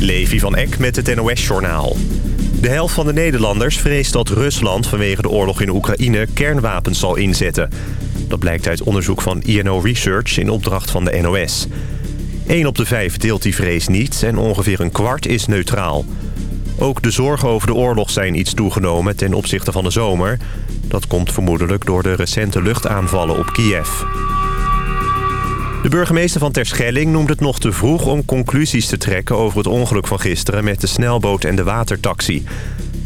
Levi van Eck met het NOS-journaal. De helft van de Nederlanders vreest dat Rusland vanwege de oorlog in Oekraïne kernwapens zal inzetten. Dat blijkt uit onderzoek van INO Research in opdracht van de NOS. 1 op de 5 deelt die vrees niet en ongeveer een kwart is neutraal. Ook de zorgen over de oorlog zijn iets toegenomen ten opzichte van de zomer. Dat komt vermoedelijk door de recente luchtaanvallen op Kiev. De burgemeester van Terschelling noemt het nog te vroeg om conclusies te trekken over het ongeluk van gisteren met de snelboot en de watertaxi.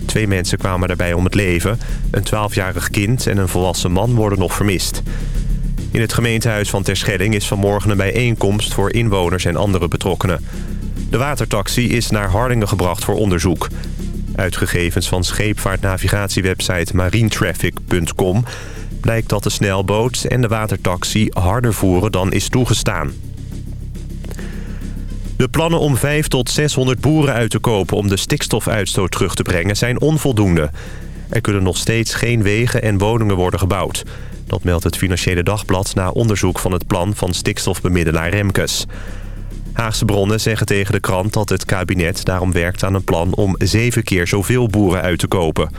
Twee mensen kwamen daarbij om het leven. Een 12-jarig kind en een volwassen man worden nog vermist. In het gemeentehuis van Terschelling is vanmorgen een bijeenkomst voor inwoners en andere betrokkenen. De watertaxi is naar Hardingen gebracht voor onderzoek. Uit gegevens van scheepvaartnavigatiewebsite marinetraffic.com blijkt dat de snelboot en de watertaxi harder voeren dan is toegestaan. De plannen om 5 tot 600 boeren uit te kopen om de stikstofuitstoot terug te brengen zijn onvoldoende. Er kunnen nog steeds geen wegen en woningen worden gebouwd. Dat meldt het Financiële Dagblad na onderzoek van het plan van stikstofbemiddelaar Remkes. Haagse bronnen zeggen tegen de krant dat het kabinet daarom werkt aan een plan om zeven keer zoveel boeren uit te kopen.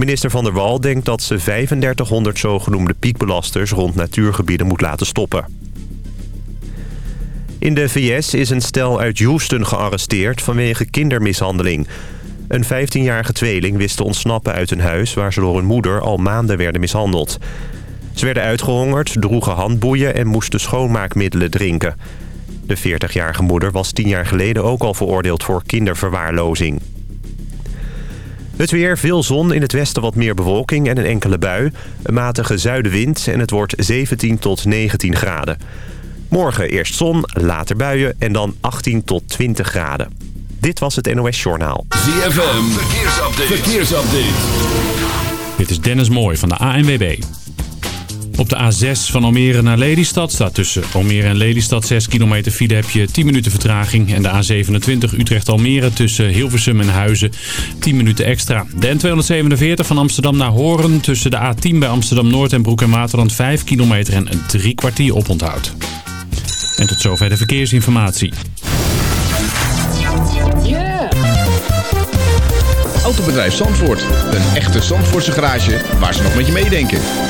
Minister Van der Wal denkt dat ze 3500 zogenoemde piekbelasters rond natuurgebieden moet laten stoppen. In de VS is een stel uit Houston gearresteerd vanwege kindermishandeling. Een 15-jarige tweeling wist te ontsnappen uit een huis... waar ze door hun moeder al maanden werden mishandeld. Ze werden uitgehongerd, droegen handboeien en moesten schoonmaakmiddelen drinken. De 40-jarige moeder was tien jaar geleden ook al veroordeeld voor kinderverwaarlozing. Het weer, veel zon, in het westen wat meer bewolking en een enkele bui. Een matige zuidenwind en het wordt 17 tot 19 graden. Morgen eerst zon, later buien en dan 18 tot 20 graden. Dit was het NOS Journaal. ZFM, verkeersupdate. verkeersupdate. Dit is Dennis Mooij van de ANWB. Op de A6 van Almere naar Lelystad staat tussen Almere en Lelystad 6 kilometer file heb je 10 minuten vertraging. En de A27 Utrecht-Almere tussen Hilversum en Huizen 10 minuten extra. De N247 van Amsterdam naar Horen tussen de A10 bij Amsterdam-Noord en Broek en Waterland 5 kilometer en een drie kwartier oponthoud. En tot zover de verkeersinformatie. Autobedrijf Zandvoort. Een echte Zandvoortse garage waar ze nog met je meedenken.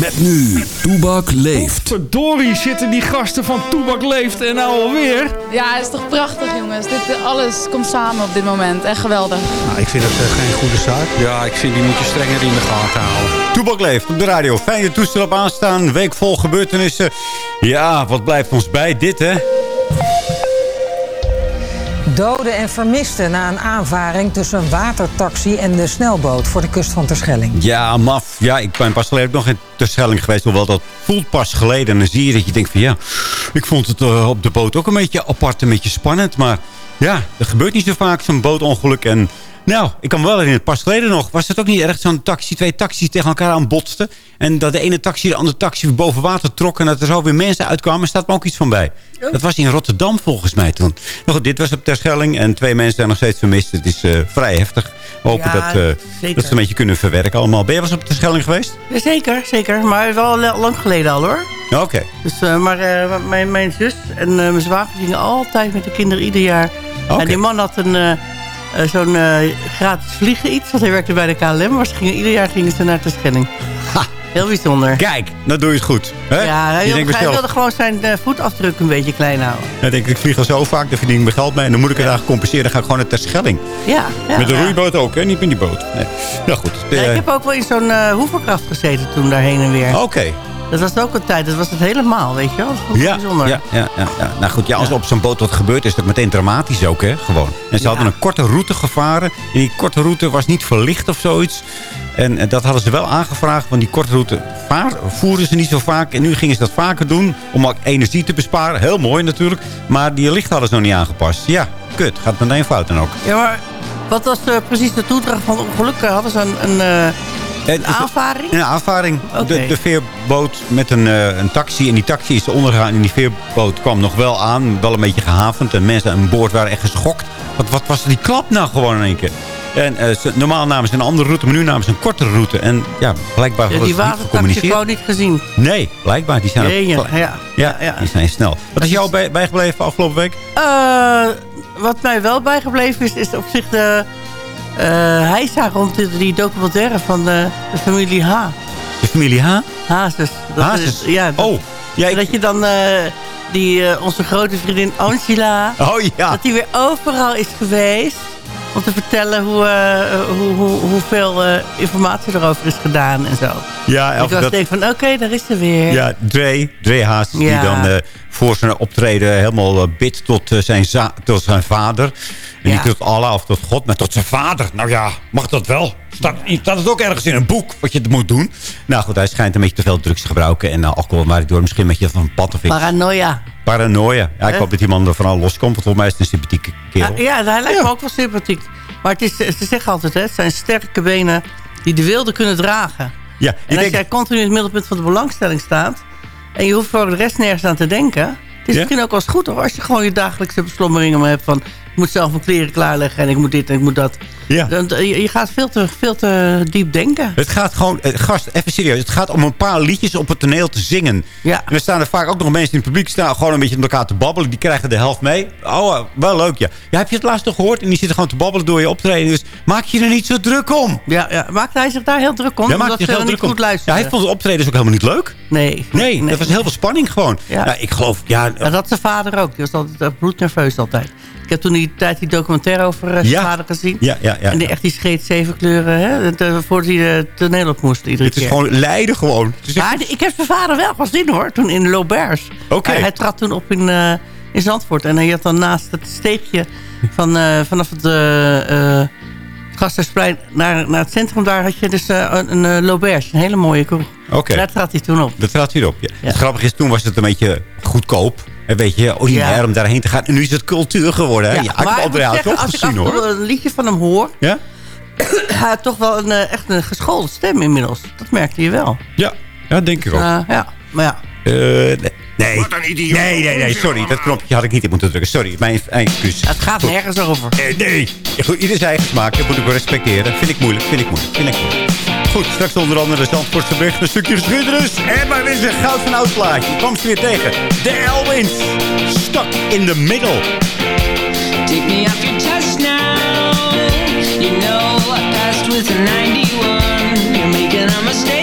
Met nu, Toebak leeft. Verdorie zitten die gasten van Toebak Leeft en nou alweer. Ja, het is toch prachtig jongens. Dit, alles komt samen op dit moment. Echt geweldig. Nou, ik vind het uh, geen goede zaak. Ja, ik vind die moet je strenger in de gaten houden. Toebak leeft op de radio. Fijne toestel op aanstaan. Week vol gebeurtenissen. Ja, wat blijft ons bij? Dit hè? Doden en vermisten na een aanvaring tussen een watertaxi en de snelboot voor de kust van Terschelling. Ja, maf. Ja, ik ben pas geleden nog in Terschelling geweest. Hoewel dat voelt pas geleden. En dan zie je dat je denkt van ja, ik vond het uh, op de boot ook een beetje apart, een beetje spannend. Maar ja, er gebeurt niet zo vaak zo'n bootongeluk. En nou, ik kan wel in het pas geleden nog. Was het ook niet erg zo'n taxi, twee taxis tegen elkaar aan botsten. En dat de ene taxi de andere taxi boven water trok. En dat er zo weer mensen uitkwamen. staat me ook iets van bij. Dat was in Rotterdam volgens mij toen. Goed, dit was op Terschelling. En twee mensen zijn nog steeds vermist. Het is uh, vrij heftig. Hopen Ja, dat, uh, dat ze een beetje kunnen verwerken allemaal. Ben je wel eens op Terschelling geweest? Zeker, zeker. Maar wel la- lang geleden al hoor. Ja, Oké. Dus, eh, maar eh, mijn, mijn zus en eh, mijn zwager gingen altijd met de kinderen ieder jaar. En die man had een, eh, eh, zo'n eh, gratis vliegen iets. Want hij werkte bij de KLM. Maar ze gingen, ieder jaar gingen ze naar Terschelling. Ha, Heel bijzonder. kijk, dan doe je het goed. Hè? Ja, hij je wilde, hij gewoon zijn eh, voetafdruk een beetje klein houden. dan denk ik, ik vlieg al zo vaak, daar verdien ik mijn geld mee. En dan moet ik het eigenlijk compenseren. Dan ga ik gewoon naar Terschelling. Ja, ja, Met de ja. roeiboot ook, hè? Niet met die boot. Nee. Nou goed. Ja, eh, ik heb ook wel in zo'n eh hoeverkracht gezeten toen daarheen en weer. Oké. Dat was ook een tijd. Dat was het helemaal, weet je wel. Dat Ja, bijzonder. ja, ja, ja, ja. Nou goed, ja, als er op zo'n boot wat gebeurt, is dat meteen dramatisch ook, hè? Gewoon. En ze hadden een korte route gevaren. En die korte route was niet verlicht of zoiets. En eh, dat hadden ze wel aangevraagd, want die korte route vaar, voeren ze niet zo vaak. En nu gingen ze dat vaker doen, om ook energie te besparen. Heel mooi natuurlijk. Maar die licht hadden ze nog niet aangepast. Ja, kut. Gaat meteen fout dan ook. Ja, maar wat was eh, precies de toedracht van het ongeluk? Hadden ze een, een, eh, een aanvaring? Een aanvaring. De, de veerboot met een, eh, een taxi. En die taxi is ondergegaan. En die veerboot kwam nog wel aan. Wel een beetje gehavend. En mensen aan boord waren echt geschokt. Wat, wat was die klap nou gewoon in één keer? En eh, ze, normaal namen ze een andere route, maar nu namen ze een kortere route. En ja, blijkbaar Ja, was die niet watertaxi gecommuniceerd. gewoon niet gezien. Nee, blijkbaar. Die zijn ook- Jeetje, ja. ja, ja. die zijn snel. Wat is jou bij, bijgebleven afgelopen week? Eh, wat mij wel bijgebleven is, is op zich de uh, heisa rond die, documentaire van de, de familie H. De familie H? Hazes. Dat Hazes? is- ja, dat, Oh, ja, ik- dat je dan eh, die, eh, onze grote vriendin Angela... Oh ja. Dat die weer overal is geweest. Om te vertellen hoe, eh, hoe, hoe, hoeveel eh, informatie erover is gedaan en zo. Ja, ik was dat- denk van, oké, daar is ze weer. Ja, Dre, Dre Haas, die dan eh, voor zijn optreden helemaal bidt tot, zijn tot zijn vader. En Ja. niet tot Allah of tot God, maar tot zijn vader. Nou ja, mag dat wel? Staat, staat het ook ergens in een boek wat je moet doen? Nou goed, hij schijnt een beetje te veel drugs te gebruiken. En uh, alcohol waardoor misschien een beetje van een pad of iets. Paranoia. Paranoia. Ja, ik Eh? hoop dat die man er vooral loskomt. Want volgens mij is het een sympathieke kerel. Ja, ja, hij lijkt me ook wel sympathiek. Maar het is, ze zeggen altijd, hè, het zijn sterke benen die de wilde kunnen dragen. Ja, En als denk, jij continu in het middelpunt van de belangstelling staat... en je hoeft voor de rest nergens aan te denken... het is Ja? misschien ook wel eens goed hoor, als je gewoon je dagelijkse beslommeringen maar hebt van... ik moet zelf mijn kleren klaarleggen en ik moet dit en ik moet dat. Ja. Dan, je, gaat veel te, veel te diep denken. Het gaat gewoon, eh, gast, even serieus. Het gaat om een paar liedjes op het toneel te zingen. Ja. En er staan er vaak ook nog mensen in het publiek staan gewoon een beetje met elkaar te babbelen. Die krijgen de helft mee. Oh, eh, wel leuk, ja. Ja, heb je het laatst nog gehoord? En die zitten gewoon te babbelen door je optreden. Dus maak je er niet zo druk om. Ja, ja, maakte hij zich daar heel druk om? Ja, omdat ze heel niet om. goed Ja, luisteren. hij vond de optreden ook helemaal niet leuk. Nee. Nee, er was heel veel spanning gewoon. Ja. Ja. ik geloof, ja, Maar dat zijn vader ook. Die was altijd eh, bloednerveus altijd. Ik heb toen die tijd die documentaire over eh, zijn Ja. vader gezien. ja, ja, ja. En die echt die scheet zeven kleuren, hè? eh, voordat hij het toneel op moest iedere Het is keer. gewoon lijden gewoon. Echt- Maar ik heb zijn vader wel gezien hoor, toen in Lobers. Oké. Hij, hij trad toen op in, eh, in Zandvoort. En hij had dan naast het steegje van, eh, vanaf het uh, Gasthuisplein naar, naar het centrum... daar had je dus eh, een, een een hele mooie kroeg. Oké. Daar trad hij toen op. Dat trad hierop. Ja. Ja. Het grappige is, toen was het een beetje goedkoop. En weet je, ordinair Ja. om daarheen te gaan. En nu is het cultuur geworden. Hè? Ja, maar ik zeggen, ook als ik gezien hoor. een liedje van hem hoor... Ja? hij had toch wel een, eh, echt een geschoolde stem inmiddels. Dat merkte je wel. Ja, ja denk ik ook. Eh, ja, maar ja. Eh, nee. Nee. nee, nee, nee, sorry. Dat knopje had ik niet in moeten drukken. Sorry, mijn, mijn excuus. Het gaat Goed. nergens over. Eh, nee. Goed, ieder zijn eigen smaak. Dat moet ik wel respecteren. Vind ik moeilijk, vind ik moeilijk, vind ik moeilijk. Goed, straks onder andere de Zandvoortse bericht, een stukje geschiedenis. En maar weer eens een goud van oud plaatje. Kwam ze weer tegen. De Elwins. Stuck in the middle. Take me off your chest now. You know I passed with a 91. You're making a mistake.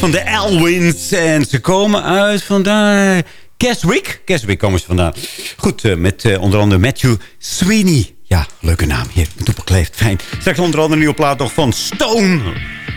Van de Elwins. En ze komen uit vandaan... Keswick. Keswick komen ze vandaan. Goed, eh, met eh, onder andere Matthew Sweeney. Ja, leuke naam hier. Toepakleeft, fijn. Straks onder andere een nieuwe plaat nog van Stone.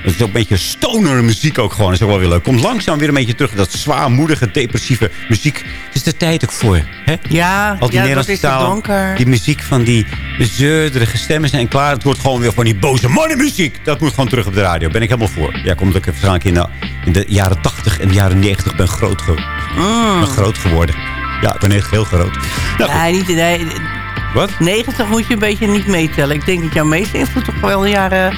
Dat is ook een beetje stoner muziek ook gewoon. Dat is ook wel weer leuk. Komt langzaam weer een beetje terug. Dat zwaarmoedige, depressieve muziek. Het is de tijd ook voor. Hè? Ja, Al die ja dat is taal, donker. Die muziek van die zeurderige stemmen zijn klaar. Het wordt gewoon weer van die boze mannenmuziek. Dat moet gewoon terug op de radio. Ben ik helemaal voor. Ja, komt dat ik waarschijnlijk in de, in de jaren 80 en de jaren 90 ben groot, ge Mm. ben groot geworden. Ja, ik ben echt heel groot. Nou, Ja, niet, nee, Wat? 90 moet je een beetje niet meetellen. Ik denk dat jouw meeste invloed toch wel de jaren,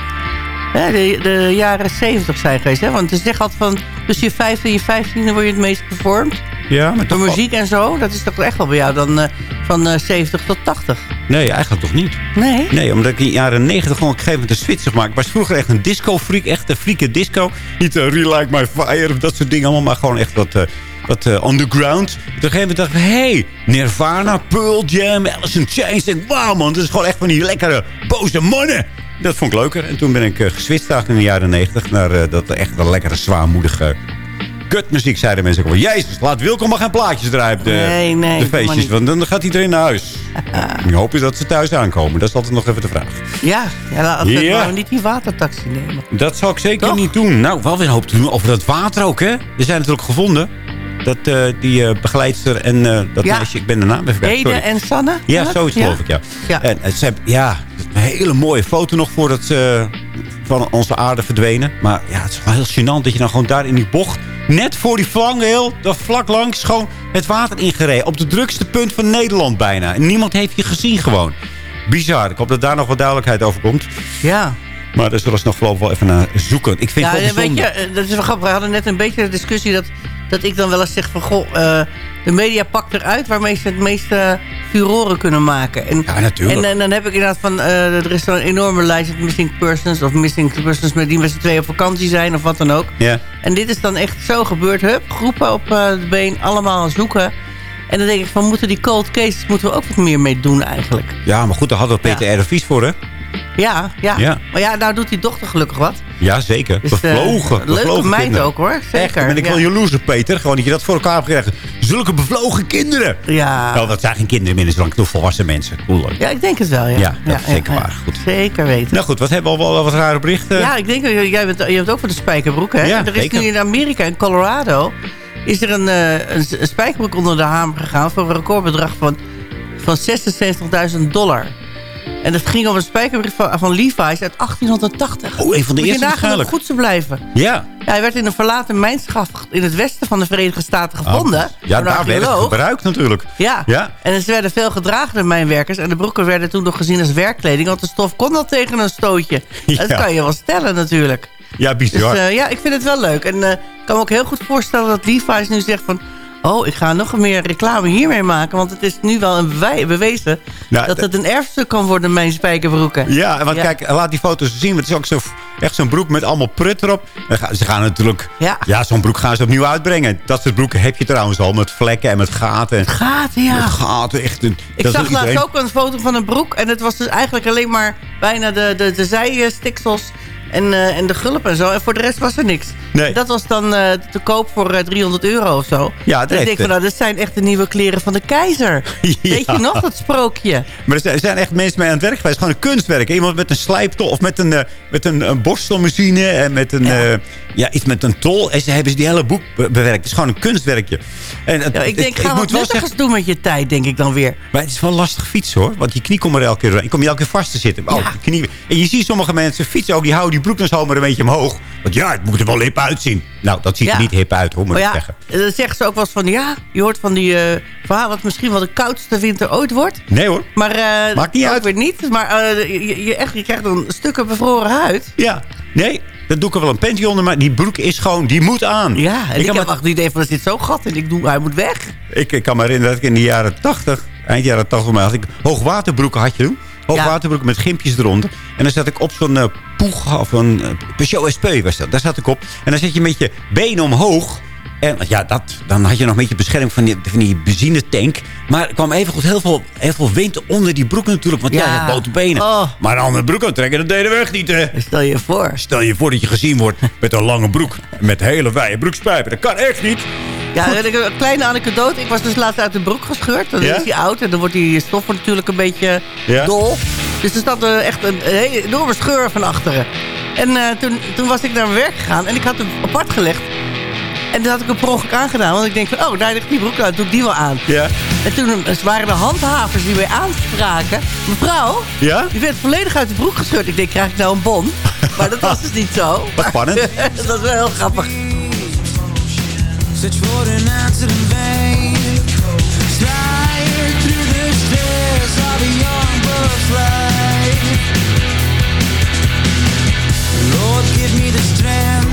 de, de jaren 70 zijn geweest. Hè? Want het is echt altijd van tussen je 15 en je 15 word je het meest gevormd. Ja, maar Door muziek en zo, dat is toch echt wel bij jou dan eh, van eh, 70 tot 80. Nee, eigenlijk toch niet. Nee? Nee, omdat ik in de jaren 90 gewoon op een gegeven moment een switch heb gemaakt. Ik was vroeger echt een disco-freak. Echt een freaky disco. Niet uh, Real Like My Fire of dat soort dingen allemaal. Maar gewoon echt wat, eh, wat eh, underground. Op een gegeven moment dacht ik, hey, Nirvana, Pearl Jam, Alice in Chains. Wauw man, dat is gewoon echt van die lekkere, boze mannen. Dat vond ik leuker. En toen ben ik uh, geswitcht in de jaren 90 naar uh, dat echt wel lekkere, zwaarmoedige kutmuziek, zeiden mensen. ook wel. Jezus, laat Wilco maar geen plaatjes draaien op de, Nee, nee, de feestjes. Want dan gaat iedereen naar huis. Ik hoop je dat ze thuis aankomen. Dat is altijd nog even de vraag. Ja, ja laten we Ja. nou niet die watertaxi nemen. Dat zou ik zeker Toch? niet doen. Nou, wel weer een hoop te doen over dat water ook, hè? Er zijn natuurlijk gevonden. Dat eh, die eh, begeleidster en eh, dat Ja. meisje, ik ben de naam even Ede en Sanne? Ja, Wat? zoiets geloof ik, ja. Ja. En ze hebben, ja, een hele mooie foto nog voordat ze van onze aarde verdwenen. Maar ja, het is wel heel gênant dat je dan gewoon daar in die bocht... net voor die vangrail, daar vlak langs, gewoon het water ingereden. Op de drukste punt van Nederland bijna. En niemand heeft je gezien gewoon. Bizar. Ik hoop dat daar nog wat duidelijkheid over komt. Ja. Maar daar zullen ze nog voorlopig wel even naar zoeken. Ik vind ja, het weet je, eh, dat is wel grappig. We hadden net een beetje de discussie dat, dat ik dan wel eens zeg van... Goh, eh, de media pakt eruit waarmee ze het meeste furoren kunnen maken. En, Ja, natuurlijk. En, en dan heb ik inderdaad van... eh, er is zo'n enorme lijst met missing persons... of missing persons met die met z'n tweeën op vakantie zijn of wat dan ook. Ja. En dit is dan echt zo gebeurd. Hup, groepen op eh, de been, allemaal zoeken. En dan denk ik van, moeten die cold cases... moeten we ook wat meer mee doen eigenlijk. Ja, maar goed, daar hadden we Peter R. de Vries voor, hè? Ja, ja, Ja. Maar ja, nou doet die dochter gelukkig wat. Ja, zeker. Dus, eh, bevlogen. leuke meid kinderen. ook, hoor. Zeker, Echt, ben ik ja. wel jaloers op, Peter. Gewoon dat je dat voor elkaar hebt gekregen. Zulke bevlogen kinderen. Ja. Nou, dat zijn geen kinderen meer, dat zijn volwassen mensen. Leuk. Ja, ik denk het wel, ja. Ja, dat is zeker waar. Goed. Zeker weten. Nou goed, wat hebben we al wel wat rare berichten? Ja, ik denk, eh, jij bent, je bent ook voor de spijkerbroek, hè? Ja, er is zeker. nu in Amerika, in Colorado... is er een, eh, een, een spijkerbroek onder de hamer gegaan... voor een recordbedrag van, van 76.000 dollar. En het ging om een spijkerbroek van, van Levi's uit 1880. Oh, een van de Moet eerste waarschijnlijk. goed ze blijven. Ja. Ja, hij werd in een verlaten mijnschap in het westen van de Verenigde Staten gevonden. Oh, ja, daar werd het gebruikt natuurlijk. Ja. Ja. en ze werden veel gedragen door mijnwerkers. En de broeken werden toen nog gezien als werkkleding. Want de stof kon al tegen een stootje. Ja. Dat kan je wel stellen natuurlijk. Ja, Dus bizar. eh, ja, ik vind het wel leuk. En eh, ik kan me ook heel goed voorstellen dat Levi's nu zegt van... Oh, ik ga nog meer reclame hiermee maken. Want het is nu wel een bewezen... Nou, dat het een erfstuk kan worden, mijn spijkerbroeken. Ja, want Ja. kijk, laat die foto's zien. Want het is ook zo, echt zo'n broek met allemaal prut erop. Ze gaan natuurlijk... Ja. zo'n broek gaan ze opnieuw uitbrengen. Dat soort broeken heb je trouwens al. Met vlekken en met gaten. Gaten, ja. Met gaten, echt. Een, Ik zag laatst ook een foto van een broek. En het was dus eigenlijk alleen maar bijna de, de, de zijstiksels en, eh, en de gulp en zo. En voor de rest was er niks. Nee. Dat was dan eh, te koop voor eh, 300 euro of zo. Ja, dat en ik denk van, eh, nou, dit zijn echt de nieuwe kleren van de keizer. Weet je nog, dat sprookje? Maar er zijn, echt mensen mee aan het werk geweest. Gewoon een kunstwerk. Iemand met een slijptol of met een, eh, met een, een borstelmachine. En met een, ja. Ja, iets met een tol. En ze hebben ze die hele boek be- bewerkt. Het is gewoon een kunstwerkje. En het- Ja, ik denk, ik ga wat moet wel nuttigers zeggen, doen met je tijd, denk ik dan weer. maar het is wel lastig fietsen hoor. Want je knie komt er elke keer doorheen. Kom je elke keer vast te zitten. Oh, knie. En je ziet sommige mensen fietsen ook. Die houden die broek dan zo maar een beetje omhoog. Want ja, het moet er wel hip uitzien. Nou, dat ziet Ja. er niet hip uit hoor, moet Maar ik ja, zeggen. dan zeggen ze ook wel eens van... Ja, je hoort van die eh verhaal dat misschien wel de koudste winter ooit wordt. Nee hoor. Maar eh Maakt niet uit. weer niet. Maar eh, je, je, echt, je krijgt dan stukken bevroren huid. Ja, nee. Dan doe ik er wel een panty onder. Maar die broek is gewoon, die moet aan. Ja, en ik, kan heb echt het idee van er zit zo'n gat in. Ik doe, hij moet weg. Ik, ik kan me herinneren dat ik in de jaren 80, eind jaren 80, maar had ik hoogwaterbroeken had je toen. Hoogwaterbroeken met gimpjes eronder. En dan zat ik op zo'n eh poeg of een uh, Peugeot SP was dat. Daar zat ik op. En dan zat je met je benen omhoog. En ja, dat, dan had je nog een beetje bescherming van die, van die benzinetank. Maar er kwam even goed heel veel, heel veel wind onder die broek natuurlijk. Want ja, Ja. blote benen. Oh. Maar aan de broek aantrekken, dat deden we echt niet. Hè. Stel je voor. Stel je voor dat je gezien wordt met een lange broek. Met hele wijde broekspijpen. Dat kan echt niet. Ja, een kleine anekdote. Ik was dus laatst uit de broek gescheurd. Dan Ja? is die oud en dan wordt die stof natuurlijk een beetje Ja? dol. Dus er zat er echt een, een hele enorme scheur van achteren. En eh, toen, toen was ik naar mijn werk gegaan en ik had hem apart gelegd. En toen had ik een per ongeluk aangedaan. Want ik denk van, oh, daar ligt die broek uit, doe ik die wel aan. Ja? En toen eh, waren de handhavers die mij aanspraken. Mevrouw, Ja? u bent volledig uit de broek gescheurd. Ik denk, krijg ik nou een bon? Maar dat was dus niet zo. Wat spannend. dat was wel heel grappig. Search for an answer in vain. Slide through the stairs of a young bird's life. Lord, give me the strength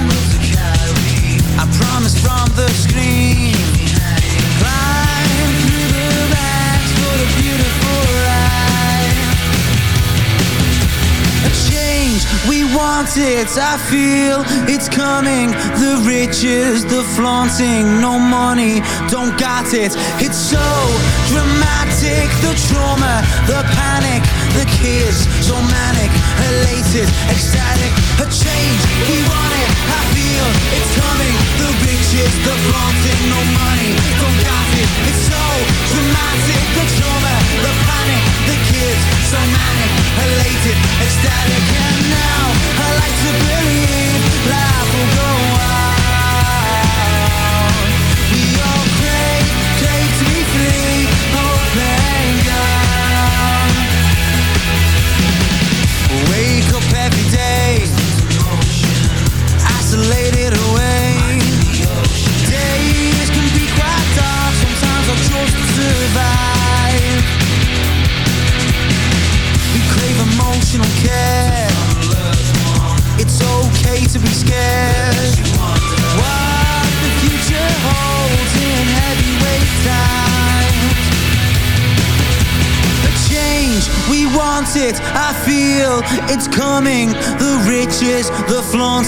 it, I feel it's coming. The riches, the flaunting, no money, don't got it. It's so dramatic, the trauma, the panic The kids, so manic, elated, ecstatic. A change, we want it, I feel it's coming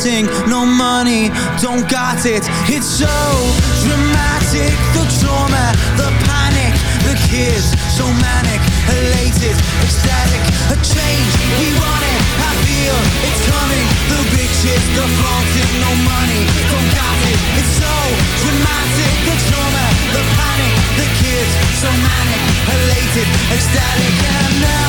flaunting, no money, don't got it. It's so dramatic. The trauma, the panic, the kids, so manic, elated, ecstatic. A change, we want it. I feel it's coming. The riches, the flaunting, no money, don't got it. It's so dramatic. The trauma, the panic, the kids, so manic, elated, ecstatic. And now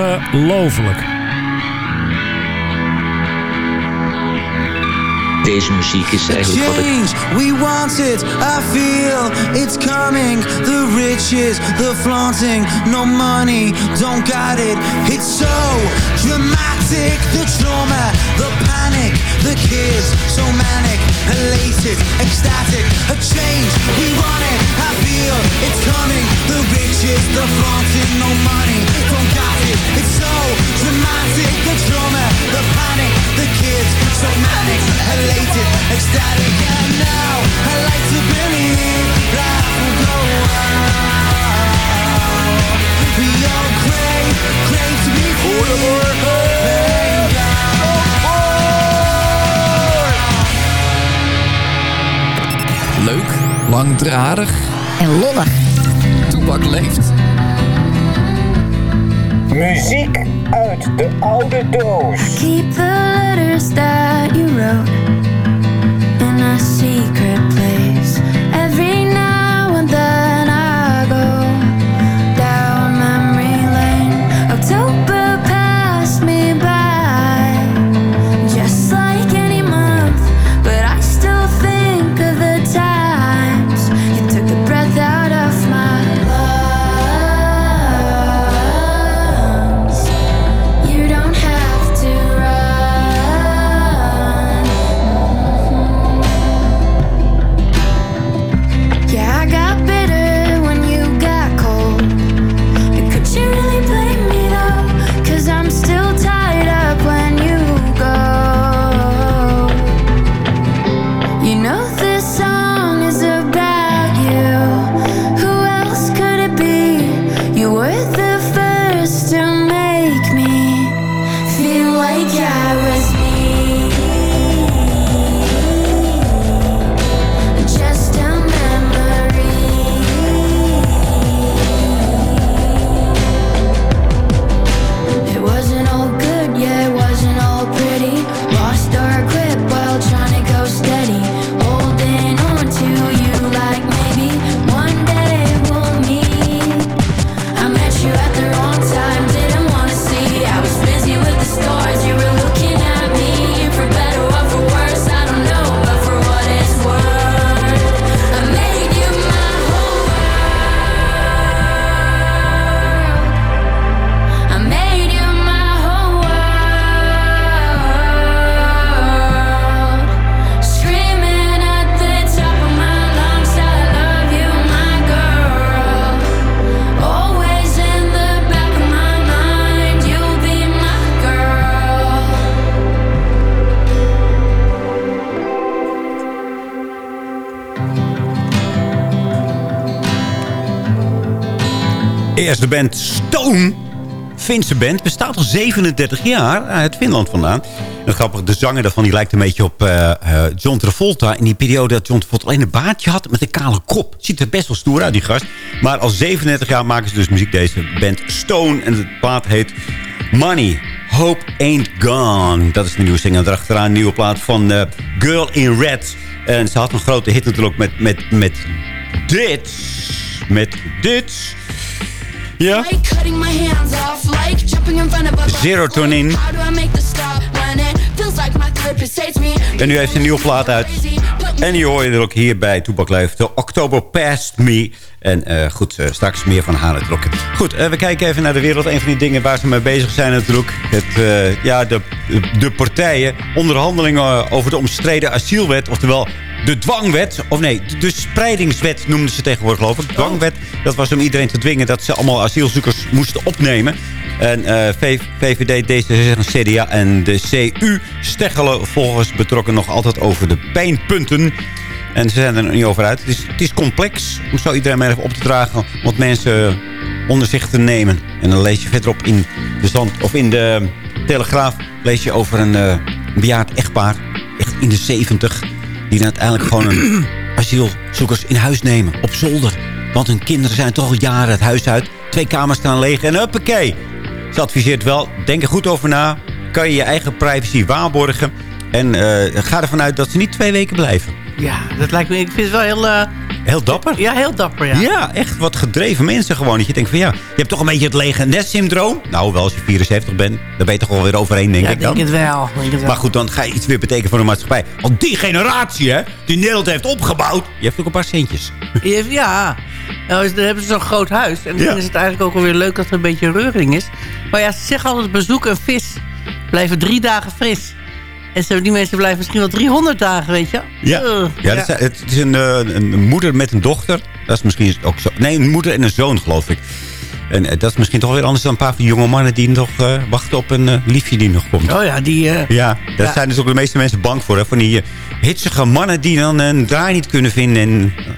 Ongelooflijk. Deze muziek is eigenlijk wat ik Change, we want it, I feel it's coming. The riches, the flaunting, no money, don't got it. It's so dramatic, the trauma, the The kids, so manic, elated, ecstatic A change, we want it, I feel it's coming. The riches, the flaunting, no money, don't got it. It's so dramatic, the trauma, the panic. The kids, so manic, elated, ecstatic. And now I like to believe life will go on. We all crave, crave to be free Leuk, langdradig en lollig. Toebak leeft. Muziek uit de oude doos. Keep the letters that you wrote in a secret place. got better Eerste band Stone. Finse band. Bestaat al 37 jaar. Uit Finland vandaan. En grappig, de zanger daarvan die lijkt een beetje op eh, eh, John Travolta. In die periode dat John Travolta alleen een baardje had met een kale kop. Ziet er best wel stoer uit, die gast. Maar al 37 jaar maken ze dus muziek, deze band Stone. En de plaat heet Money. Hope Ain't Gone. Dat is de nieuwe single. Daarachteraan een nieuwe plaat van eh, Girl in Red. En ze had een grote hit natuurlijk met, met, met dit. Met dit. Ja. In. Serotonin. En nu heeft een nieuwe plaat uit. En die hoor je er ook hier bij Toepak Leef. De Oktober Past Me. En eh, goed, eh, straks meer van haar natuurlijk. Goed, eh, we kijken even naar de wereld. Een van die dingen waar ze mee bezig zijn natuurlijk. Het, ja, de, de partijen. Onderhandelingen over de omstreden asielwet. Oftewel de dwangwet. Of nee, de, de spreidingswet noemden ze tegenwoordig geloof ik. Dwangwet, dat was om iedereen te dwingen dat ze allemaal asielzoekers moesten opnemen. En VVD, D66, CDA en de CU steggelen volgens betrokken nog altijd over de pijnpunten. En ze zijn er niet over uit. Het is, het is complex om zo iedereen maar even op te dragen. Om het mensen onder zich te nemen. En dan lees je verderop in de, zand, of in de Telegraaf... lees je over een eh, bejaard echtpaar. Echt in de 70. Die dan uiteindelijk gewoon een asielzoekers in huis nemen. Op zolder. Want hun kinderen zijn toch al jaren het huis uit. Twee kamers staan leeg en huppakee. Ze adviseert wel, denk er goed over na. Kan je je eigen privacy waarborgen. En eh, ga ervan uit dat ze niet twee weken blijven. Ja, dat lijkt me... Ik vind het wel heel... eh, Heel dapper. ja, heel dapper, ja. Ja, echt wat gedreven mensen gewoon. Dat je denkt van ja, je hebt toch een beetje het lege nest-syndroom. Nou, wel als je 74 bent, dan ben je toch wel weer overheen, denk Ja, ik dan. denk het wel. Denk het wel. Maar goed, dan ga je iets weer betekenen voor de maatschappij. Al die generatie, hè, die Nederland heeft opgebouwd. Je hebt ook een paar centjes. Heeft- Ja, nou, dan hebben ze zo'n groot huis. En dan Ja. is het eigenlijk ook alweer leuk dat er een beetje reuring is. Maar ja, ze zeggen altijd bezoek en vis blijven drie dagen fris. En ze, die mensen blijven misschien wel 300 dagen, weet je. Ja, ja, het is een, eh, een moeder met een dochter. Dat is misschien ook zo. Nee, een moeder en een zoon, geloof ik. En eh, dat is misschien toch weer anders dan een paar van jonge mannen... die nog eh, wachten op een liefje die nog komt. Oh ja, die... Ja, daar Ja. zijn dus ook de meeste mensen bang voor. Hè? Van die hitsige mannen die dan een draai niet kunnen vinden in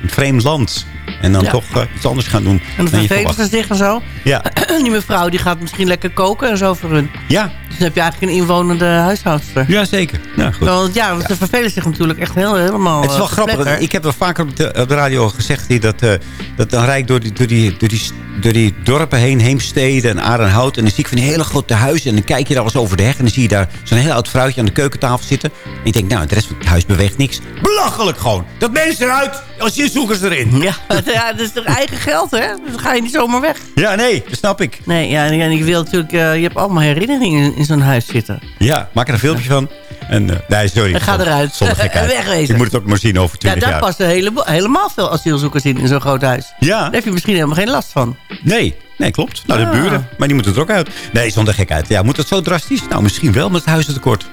een vreemd land. En dan Ja. toch iets anders gaan doen. En ze verwacht. zich en zo. Ja. die mevrouw die gaat misschien lekker koken en zo voor hun. Ja. Dus dan heb je eigenlijk een inwonende huishoudster. ja, zeker. Ja, goed. Want ja, want ze vervelen zich natuurlijk echt heel, helemaal Het is wel eh, grappig. Ik heb wel vaker op de, op de radio gezegd hier dat, eh, dat dan rijd ik door die, door, die, door, die, door die dorpen heen, Heemstede en Arenhout. En dan zie ik van die hele grote huizen. En dan kijk je daar eens over de heg. En dan zie je daar zo'n heel oud vrouwtje aan de keukentafel zitten. En ik denk, nou, de rest van het huis beweegt niks. Belachelijk gewoon. Dat mensen eruit, als je zoekers erin. Ja, ja, dat is toch eigen geld, hè? Dan ga je niet zomaar weg. Ja, nee, dat snap ik. Nee, ja, en ik wil natuurlijk... eh, je hebt allemaal herinneringen in, zo'n huis zitten. Ja, maak er een filmpje van. En, eh, nee, sorry. En ga Zonder- eruit. Zonder gekheid. Wegwezen. Je moet het ook maar zien over Ja, 20 daar jaar. passen helemaal, helemaal veel asielzoekers in, in zo'n groot huis. Ja. Daar heb je misschien helemaal geen last van. Nee, nee, klopt. Nou, de Ah. buren. Maar die moeten er ook uit. Nee, zonder gekheid. Ja, moet dat zo drastisch? Nou, misschien wel met het huizentekort.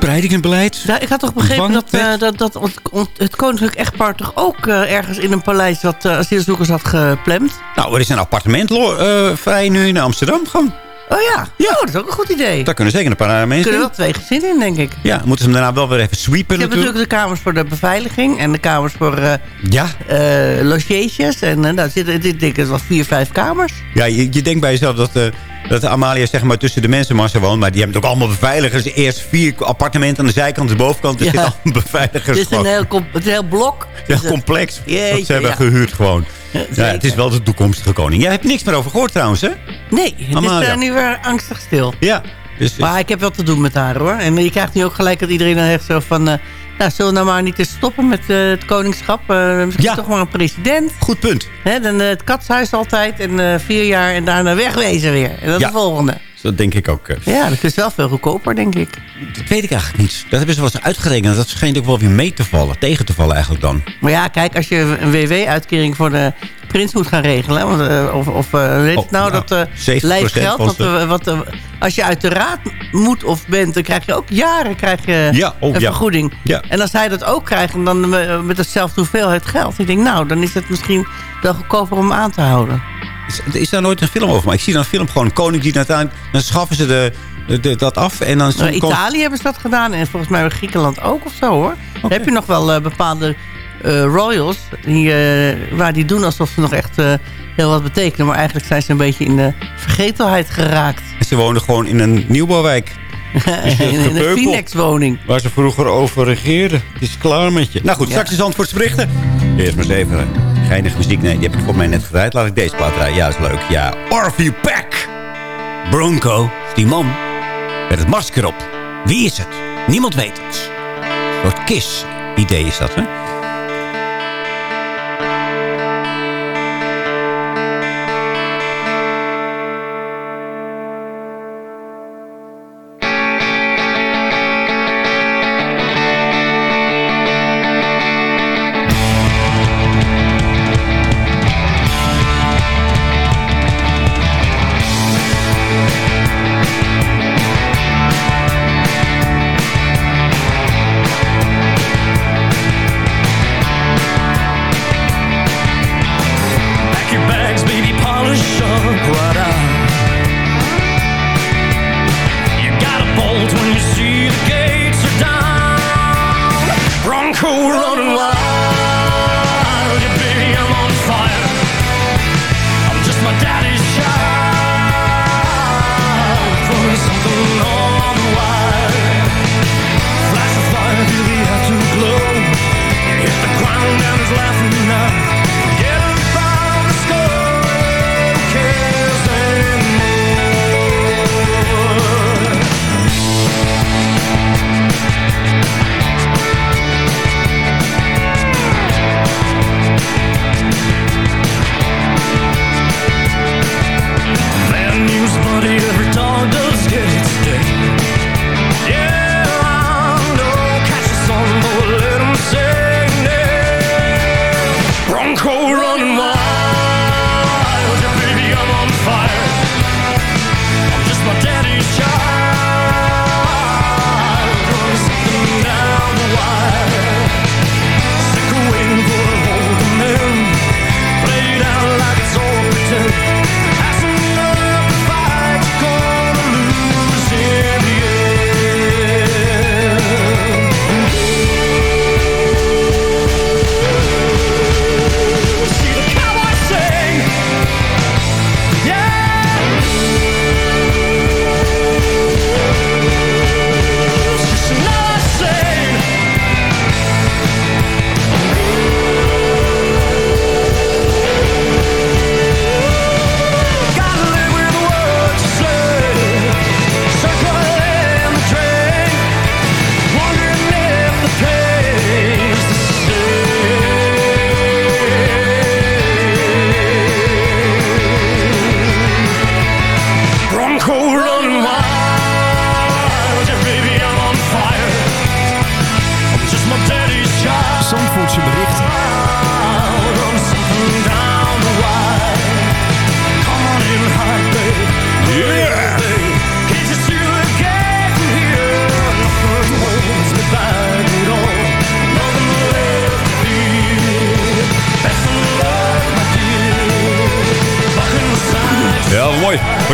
Spreidingsbeleid. Ja, ik had toch begrepen dat, eh, dat, dat ont- ont- het koninklijk echtpaar toch ook eh, ergens in een paleis wat eh, asielzoekers had gepland? Nou, er is een appartement vrij nu in Amsterdam. Gewoon. Oh ja, Ja. Oh, dat is ook een goed idee. Daar kunnen zeker een paar Er mensen kunnen wel twee gezinnen in, denk ik. Ja, moeten ze hem daarna wel weer even sweepen Je hebt natuurlijk. natuurlijk de kamers voor de beveiliging en de kamers voor eh Ja, eh logeetjes. En uh, nou, zitten, dit denk ik wel vier, vijf kamers. ja je, je denkt bij jezelf dat... dat Amalia zeg maar tussen de mensenmassa woont. Maar die hebben ook allemaal beveiligers. Eerst vier appartementen aan de zijkant en de bovenkant. Er Ja. zitten allemaal beveiligers. Het is een heel, het is een heel blok. Is het. complex. Jeetje, wat ze hebben ja. gehuurd gewoon. Ja, het is wel de toekomstige koning. Jij hebt niks meer over gehoord trouwens, hè? Nee, het Amalia. is eh, nu weer angstig stil. Ja. Dus, Maar ik heb wel te doen met haar hoor. En je krijgt nu ook gelijk dat iedereen dan heeft zo van... eh, nou, zullen we nou maar niet eens stoppen met eh, het koningschap? Eh misschien toch maar een president. Goed punt. Hè, dan eh, het katshuis altijd en eh, vier jaar en daarna wegwezen weer. En dan Ja. de volgende. Dat denk ik ook. eh. Ja, dat is wel veel goedkoper, denk ik. Dat weet ik eigenlijk niet. Dat hebben ze wel eens uitgerekend. Dat schijnt ook wel weer mee te vallen. Tegen te vallen eigenlijk dan. Maar ja, kijk, als je een WW-uitkering voor de prins moet gaan regelen... Want, eh, of, of eh, weet Oh, het nou, ja, dat 70% lijfgeld... was Wat, wat, als je uit de raad moet of bent, dan krijg je ook jaren krijg je Ja, oh, een ja. vergoeding. Ja. En als hij dat ook krijgt, en dan met dezelfde hoeveelheid geld... ik denk, nou, dan is het misschien wel goedkoper om aan te houden. Is, is daar nooit een film over? Maar ik zie dan een film gewoon een koning die uiteindelijk... Dan schaffen ze de, de- dat af en dan... Nou, Italië hebben ze dat gedaan en volgens mij Griekenland ook of zo hoor. Dan heb je nog wel eh, bepaalde eh, royals die, eh, waar die doen alsof ze nog echt eh, heel wat betekenen. Maar eigenlijk zijn ze een beetje in de vergetelheid geraakt. En ze wonen gewoon in een nieuwbouwwijk. Dus in, een. Phoenix-woning. Waar ze vroeger over regeerden. Het is klaar met je. Nou goed, straks is Zandvoorts berichten. Eerst maar eens even geinige muziek. Nee, die heb ik voor mij net gedraaid. Laat ik deze plaat draaien. Ja, is leuk. Ja, Orville Peck. Bronco, die man. Met het masker op. Wie is het? Niemand weet het. Een soort KISS-idee is dat, hè?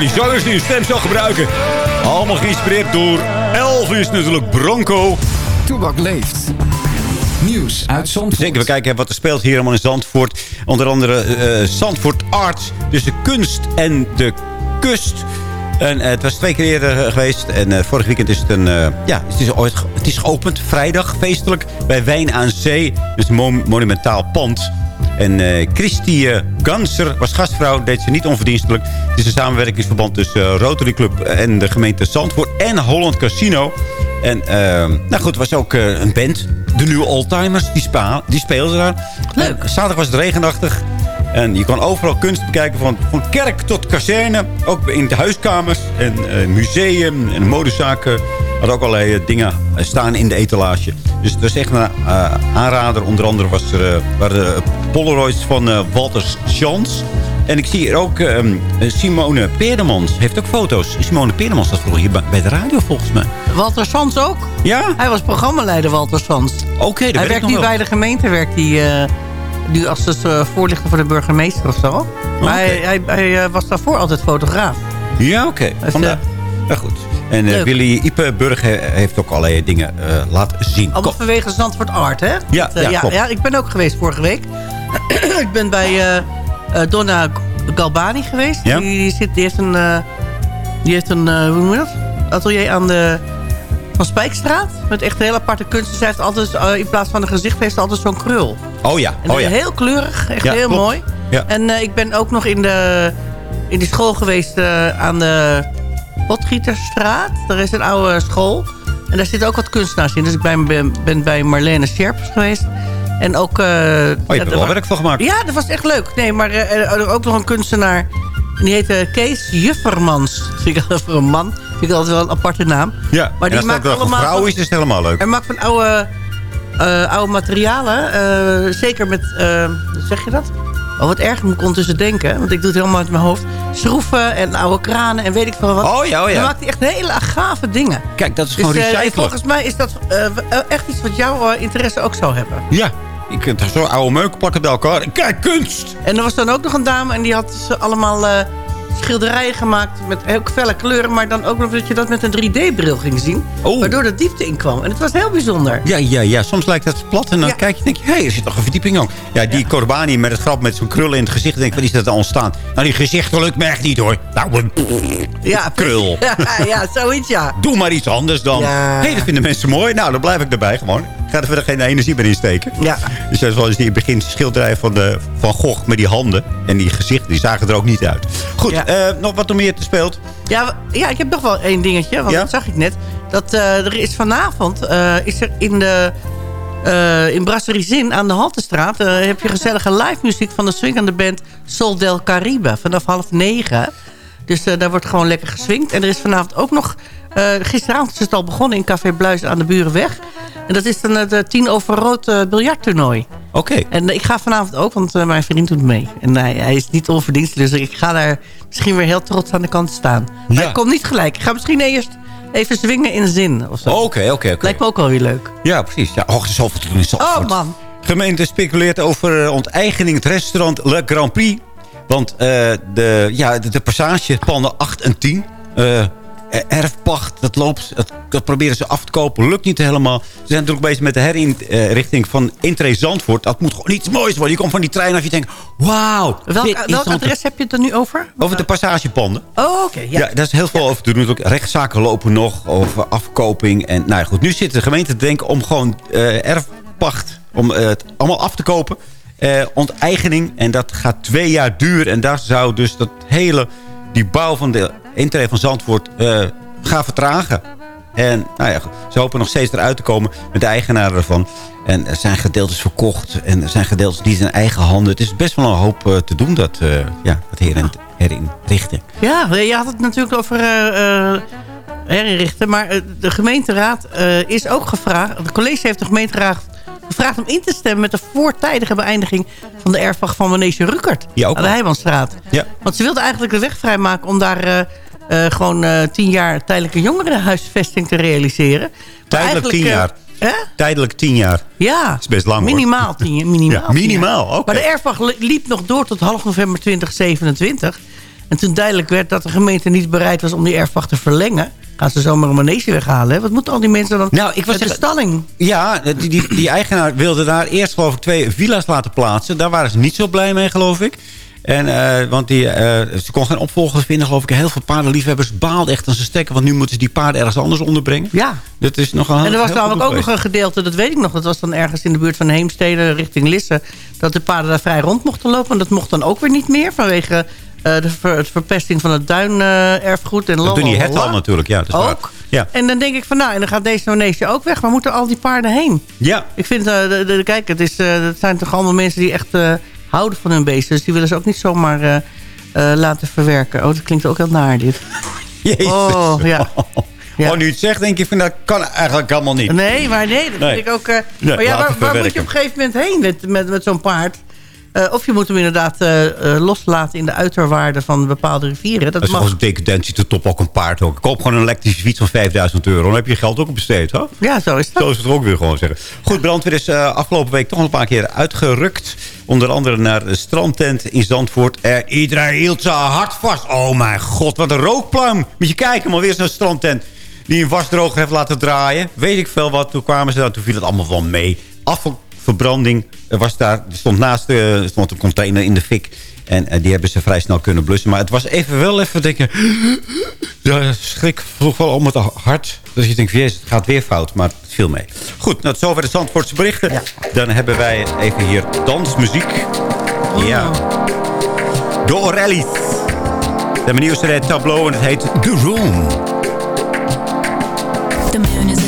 Die zangers die hun stem zo gebruiken. Allemaal geïnspireerd door Elvis natuurlijk. Bronco. Toebak leeft. Nieuws uit Zandvoort. Zeker, we kijken wat er speelt hier allemaal in Zandvoort. Onder andere eh Zandvoort Arts. Dus de kunst en de kust. En eh, het was twee keer eerder eh, geweest. En eh, vorig weekend is het een... eh, ja, het is, ooit, ge- het is geopend. Vrijdag, feestelijk. Bij Wijn aan Zee. Dus een mon- monumentaal pand. En Christy eh, Ganser was gastvrouw. Deed ze niet onverdienstelijk. Het is een samenwerkingsverband tussen eh, Rotary Club en de gemeente Zandvoort. En Holland Casino. En eh, nou goed, was ook een band. De nieuwe Oldtimers. Die, spa, die speelden daar. Leuk. zaterdag was het regenachtig. En je kon overal kunst bekijken, van, van kerk tot kazerne. Ook in de huiskamers en museum en modezaken. Had ook allerlei eh, dingen staan in de etalage. Dus het was echt een eh, aanrader. Onder andere was er, eh, waren de Polaroids van Walter Schans. En ik zie hier ook eh, Simone Peerdemans. Heeft ook foto's. Simone Peerdemans was vroeger hier bij- de radio volgens mij. Walter Sans ook? Ja. Hij was programmaleider Walter Sans. Oké, dat Hij weet ik werkt nu wel. bij de gemeente, werkt hij... eh, nu als dus, voorlichter voor de burgemeester of zo. Maar hij, hij, hij, was daarvoor altijd fotograaf. Ja, oké. Vandaar. Ja, goed. En Leuk. Willy he- heeft ook allerlei dingen eh, laten zien. Allemaal vanwege Zandvoort Art, hè? Ja, eh, ja, ja, klopt. ja, ik ben ook geweest vorige week. ik ben bij Donna Galbani geweest. Ja? Die, die zit, die heeft een, die heeft een hoe noem je dat? Atelier aan de van Spijkstraat. Met echt heel aparte kunsten. Zij heeft altijd, in plaats van een gezicht, heeft ze altijd zo'n krul. Oh ja, oh ja. heel kleurig, echt Ja, heel klopt. mooi. Ja. En ik ben ook nog in de, in die school geweest aan de Potgieterstraat. Daar is een oude school. En daar zitten ook wat kunstenaars in. Dus ik ben, ben, bij Marlene Scherpers geweest. En ook... eh, Oh, je hebt er wel werk van gemaakt. Ja, dat was echt leuk. Nee, maar er ook nog een kunstenaar. En die heette Kees Juffermans. Vind ik altijd voor een man. Vind ik altijd wel een aparte naam. Ja, Maar die als maakt allemaal vrouw van- is, is het helemaal leuk. hij maakt van oude, eh, oude materialen. zeker met, hoe zeg je dat? Oh, wat erg moet ik ondertussen denken. Want ik doe het helemaal uit mijn hoofd. Schroeven en oude kranen en weet ik veel wat. Oh ja, oh ja. Dan maakt hij echt hele gave dingen. Kijk, dat is Dus gewoon eh, recyclen. volgens mij is dat eh, echt iets wat jouw eh, interesse ook zou hebben. Ja, je kunt zo oude meuk pakken bij elkaar. Kijk, kunst! En er was dan ook nog een dame en die had ze allemaal eh, schilderijen gemaakt met heel felle kleuren. Maar dan ook nog dat je dat met een 3D-bril ging zien. Oh. Waardoor de diepte in kwam. En het was heel bijzonder. Ja, ja, ja. Soms lijkt dat plat en dan Ja. kijk je denk je, hé, hey, er zit nog een verdieping ook. Ja, die Corbani met het grap met zo'n krul in het gezicht. denk ik, wat is dat dan ontstaan? Nou, die gezichten lukt me echt niet hoor. Nou, een Ja, krul. Ja, ja, zoiets ja. Doe maar iets anders dan. Ja. Hé, hey, dat vinden mensen mooi. Nou, dan blijf ik erbij gewoon. Ik ga er verder geen energie meer in steken. Ja. Dus zoals die begint schilderij van, de, van Gogh met die handen. En die gezichten, die zagen er ook niet uit. Goed, Ja. eh, nog wat er meer te speelt. Ja, ja, ik heb nog wel één dingetje, want Ja? dat zag ik net. Dat eh, er is vanavond, eh, is er in de... in Brasserie Zin aan de Haltestraat heb je gezellige live muziek van de swingende band Sol del Caribe vanaf half negen. Dus daar wordt gewoon lekker geswingd. En er is vanavond ook nog, eh, gisteravond is het al begonnen in Café Bluis aan de Burenweg. En dat is dan het eh, tien over rood eh, biljarttoernooi. Oké. En ik ga vanavond ook, want mijn vriend doet mee. En hij, hij is niet onverdienstelijk, dus ik ga daar misschien weer heel trots aan de kant staan. Maar Ja. ik kom niet gelijk. Ik ga misschien eerst even zwingen in zin of zo. Oké, oké, oké. Lijkt me ook wel weer leuk. Ja, precies. Ja, is zoveel te doen. Oh man. Gemeente speculeert over onteigening het restaurant Le Grand Prix. Want de, ja, de, de passage, panden 8 en 10... eh, erfpacht, dat, loopt, dat, dat proberen ze af te kopen. Lukt niet helemaal. Ze zijn natuurlijk bezig met de herinrichting van Intree Zandvoort. Dat moet gewoon iets moois worden. Je komt van die trein af je denkt... Wauw, Welk, adres heb je het er nu over? Over de passagepanden. Oh, oké. Ja. ja. daar is heel veel over te doen. Ook rechtszaken lopen nog over afkoping. En nou ja, goed, nu zit de gemeente te denken om gewoon eh, erfpacht... om eh, het allemaal af te kopen. Eh, onteigening. En dat gaat twee jaar duren. En daar zou dus dat hele... die bouw van de intree van Zandvoort eh, gaan vertragen. En nou ja, ze hopen nog steeds eruit te komen met de eigenaar ervan. En er zijn gedeeltes verkocht. En er zijn gedeeltes niet in eigen handen. Het is best wel een hoop eh, te doen, dat, eh ja, dat herin, herinrichten. Ja, je had het natuurlijk over herinrichten. Maar de gemeenteraad is ook gevraagd... Het college heeft de gemeenteraad gevraagd om in te stemmen... met de voortijdige beëindiging van de erfwacht van Manege Ruckert. Ja, ook aan de wel. Heimanstraat. Ja. Want ze wilde eigenlijk de weg vrijmaken om daar... eh, eh, gewoon eh, tien jaar tijdelijke jongerenhuisvesting te realiseren. Tijdelijk tien jaar. hè? Tijdelijk tien jaar. Ja. is best lang, hoor. Minimaal tien jaar. Minimaal, Ja, minimaal, oké. Maar de erfwacht li- liep nog door tot half november 2027. En toen duidelijk werd dat de gemeente niet bereid was om die erfwacht te verlengen... gaan ze zomaar een manege weghalen. Hè? Wat moeten al die mensen dan Nou, ik was de zeggen- stalling? Ja, die, die, die eigenaar wilde daar eerst geloof ik twee villa's laten plaatsen. Daar waren ze niet zo blij mee, geloof ik. En, eh, want die, eh, ze kon geen opvolgers vinden, geloof ik. Heel veel paardenliefhebbers baalden echt aan zijn stekken. Want nu moeten ze die paarden ergens anders onderbrengen. Ja. Dat is nog een En er was namelijk ook nog een gedeelte, dat weet ik nog. Dat was dan ergens in de buurt van Heemstede richting Lisse. Dat de paarden daar vrij rond mochten lopen. En dat mocht dan ook weer niet meer vanwege eh, de ver, het verpesting van het duinerfgoed. en Dat doen die herten al natuurlijk, ja. Dat is waar. Ook. Ja. En dan denk ik van nou, en dan gaat deze Indonesië ook weg. Waar moeten al die paarden heen? Ja. Ik vind, eh, de, de- kijk, het, is, eh, het zijn toch allemaal mensen die echt eh, houden van hun beesten. Dus die willen ze ook niet zomaar eh, eh, laten verwerken. Oh, dat klinkt ook heel naar dit. Jezus. Oh, ja. Oh, nu je het zegt, denk je van dat kan eigenlijk allemaal niet. Nee, maar nee, dat Nee. vind ik ook... eh, Nee, maar ja, waar, waar moet je op een gegeven moment heen met, met, met zo'n paard? Eh, of je moet hem inderdaad eh, eh, loslaten in de uiterwaarden van bepaalde rivieren. Dat, Dat is mag. decadentie te top ook een paard ook. Koop gewoon een elektrische fiets van 5000 euro. Dan heb je je geld ook op besteed, hè? Ja, zo is het. Zo is het ook weer gewoon zeggen. Goed, brandweer is eh, afgelopen week toch een paar keer uitgerukt. Onder andere naar de strandtent in Zandvoort. Eh, iedereen hield zijn hart vast. Oh mijn god, wat een rookpluim. Moet je kijken, maar weer zo'n strandtent die een wasdroger heeft laten draaien. Weet ik veel wat. Toen kwamen ze daar, toen viel het allemaal wel mee. Afvalverbranding er was daar, er stond naast de, er stond een container in de fik. En eh, die hebben ze vrij snel kunnen blussen. Maar het was even wel even denken... Ja, schrik vroeg wel om het hart. Dus je denkt, jezus, het gaat weer fout. Maar het viel mee. Goed, nou, zover de Zandvoortse berichten. Dan hebben wij even hier dansmuziek. Ja. De Orellis. De CD Tableau en het heet The Room. The moon is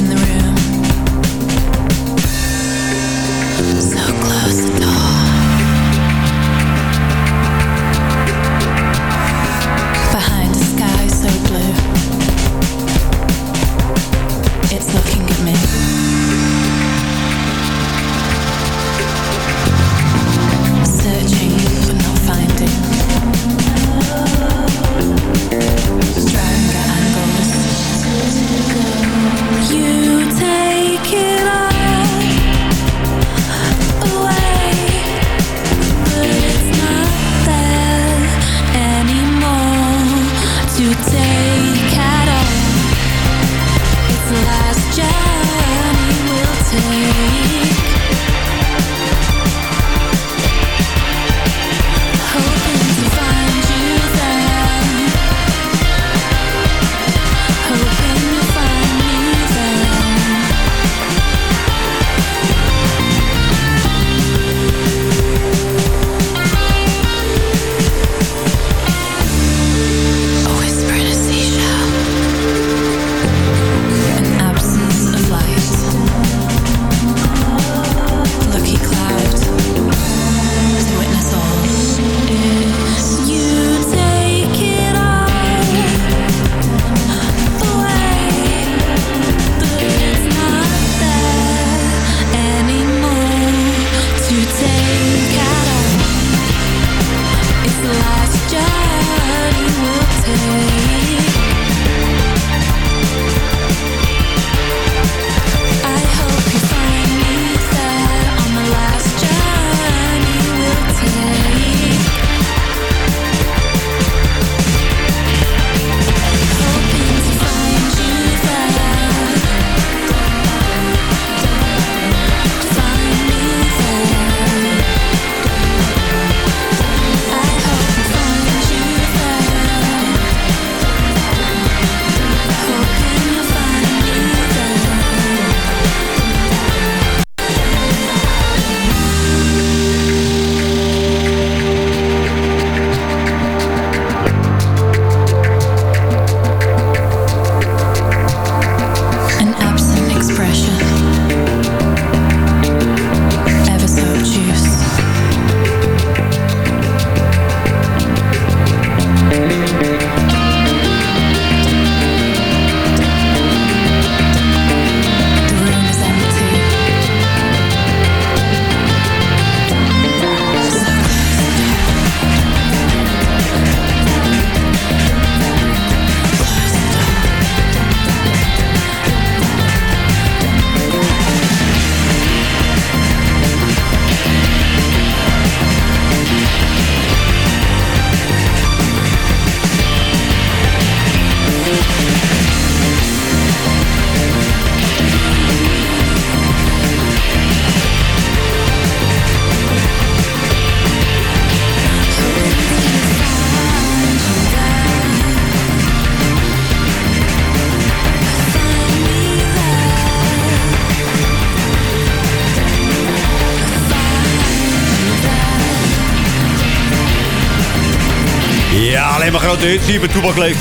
grote hits hier bij Toebak Leef.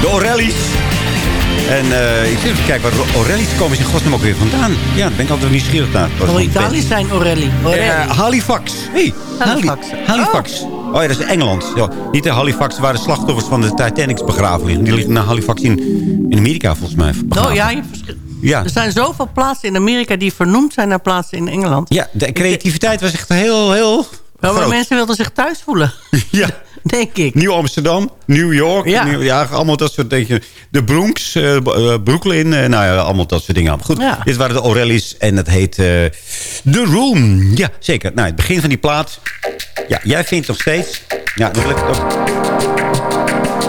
De Orelli's. En eh, ik zit even kijken waar de Orelli's komen ze in godsnaam ook weer vandaan. Ja, daar ben ik altijd nieuwsgierig naar. Wel Italië zijn Orelli. Orelli. Eh, Halifax. Hey, Halifax. Hali- Halifax. Oh. ja, dat is Engeland. Ja, niet de Halifax waar de slachtoffers van de Titanic's begraven liggen. Die liggen naar Halifax in, in Amerika volgens mij. begraven. Oh ja, je Ja. er zijn zoveel plaatsen in Amerika die vernoemd zijn naar plaatsen in Engeland. Ja, de creativiteit was echt heel, heel Ja, maar groot. mensen wilden zich thuis voelen. Ja. Denk ik. Nieuw Amsterdam, New York. Ja. Allemaal dat soort dingen. De Bronx, eh, eh, Brooklyn. eh, nou ja, allemaal dat soort dingen. Goed, Ja. dit waren de Orelli's en het heet The Room. Ja, zeker. Nou, het begin van die plaat. Ja, jij vindt nog steeds... Ja, dat ik ook.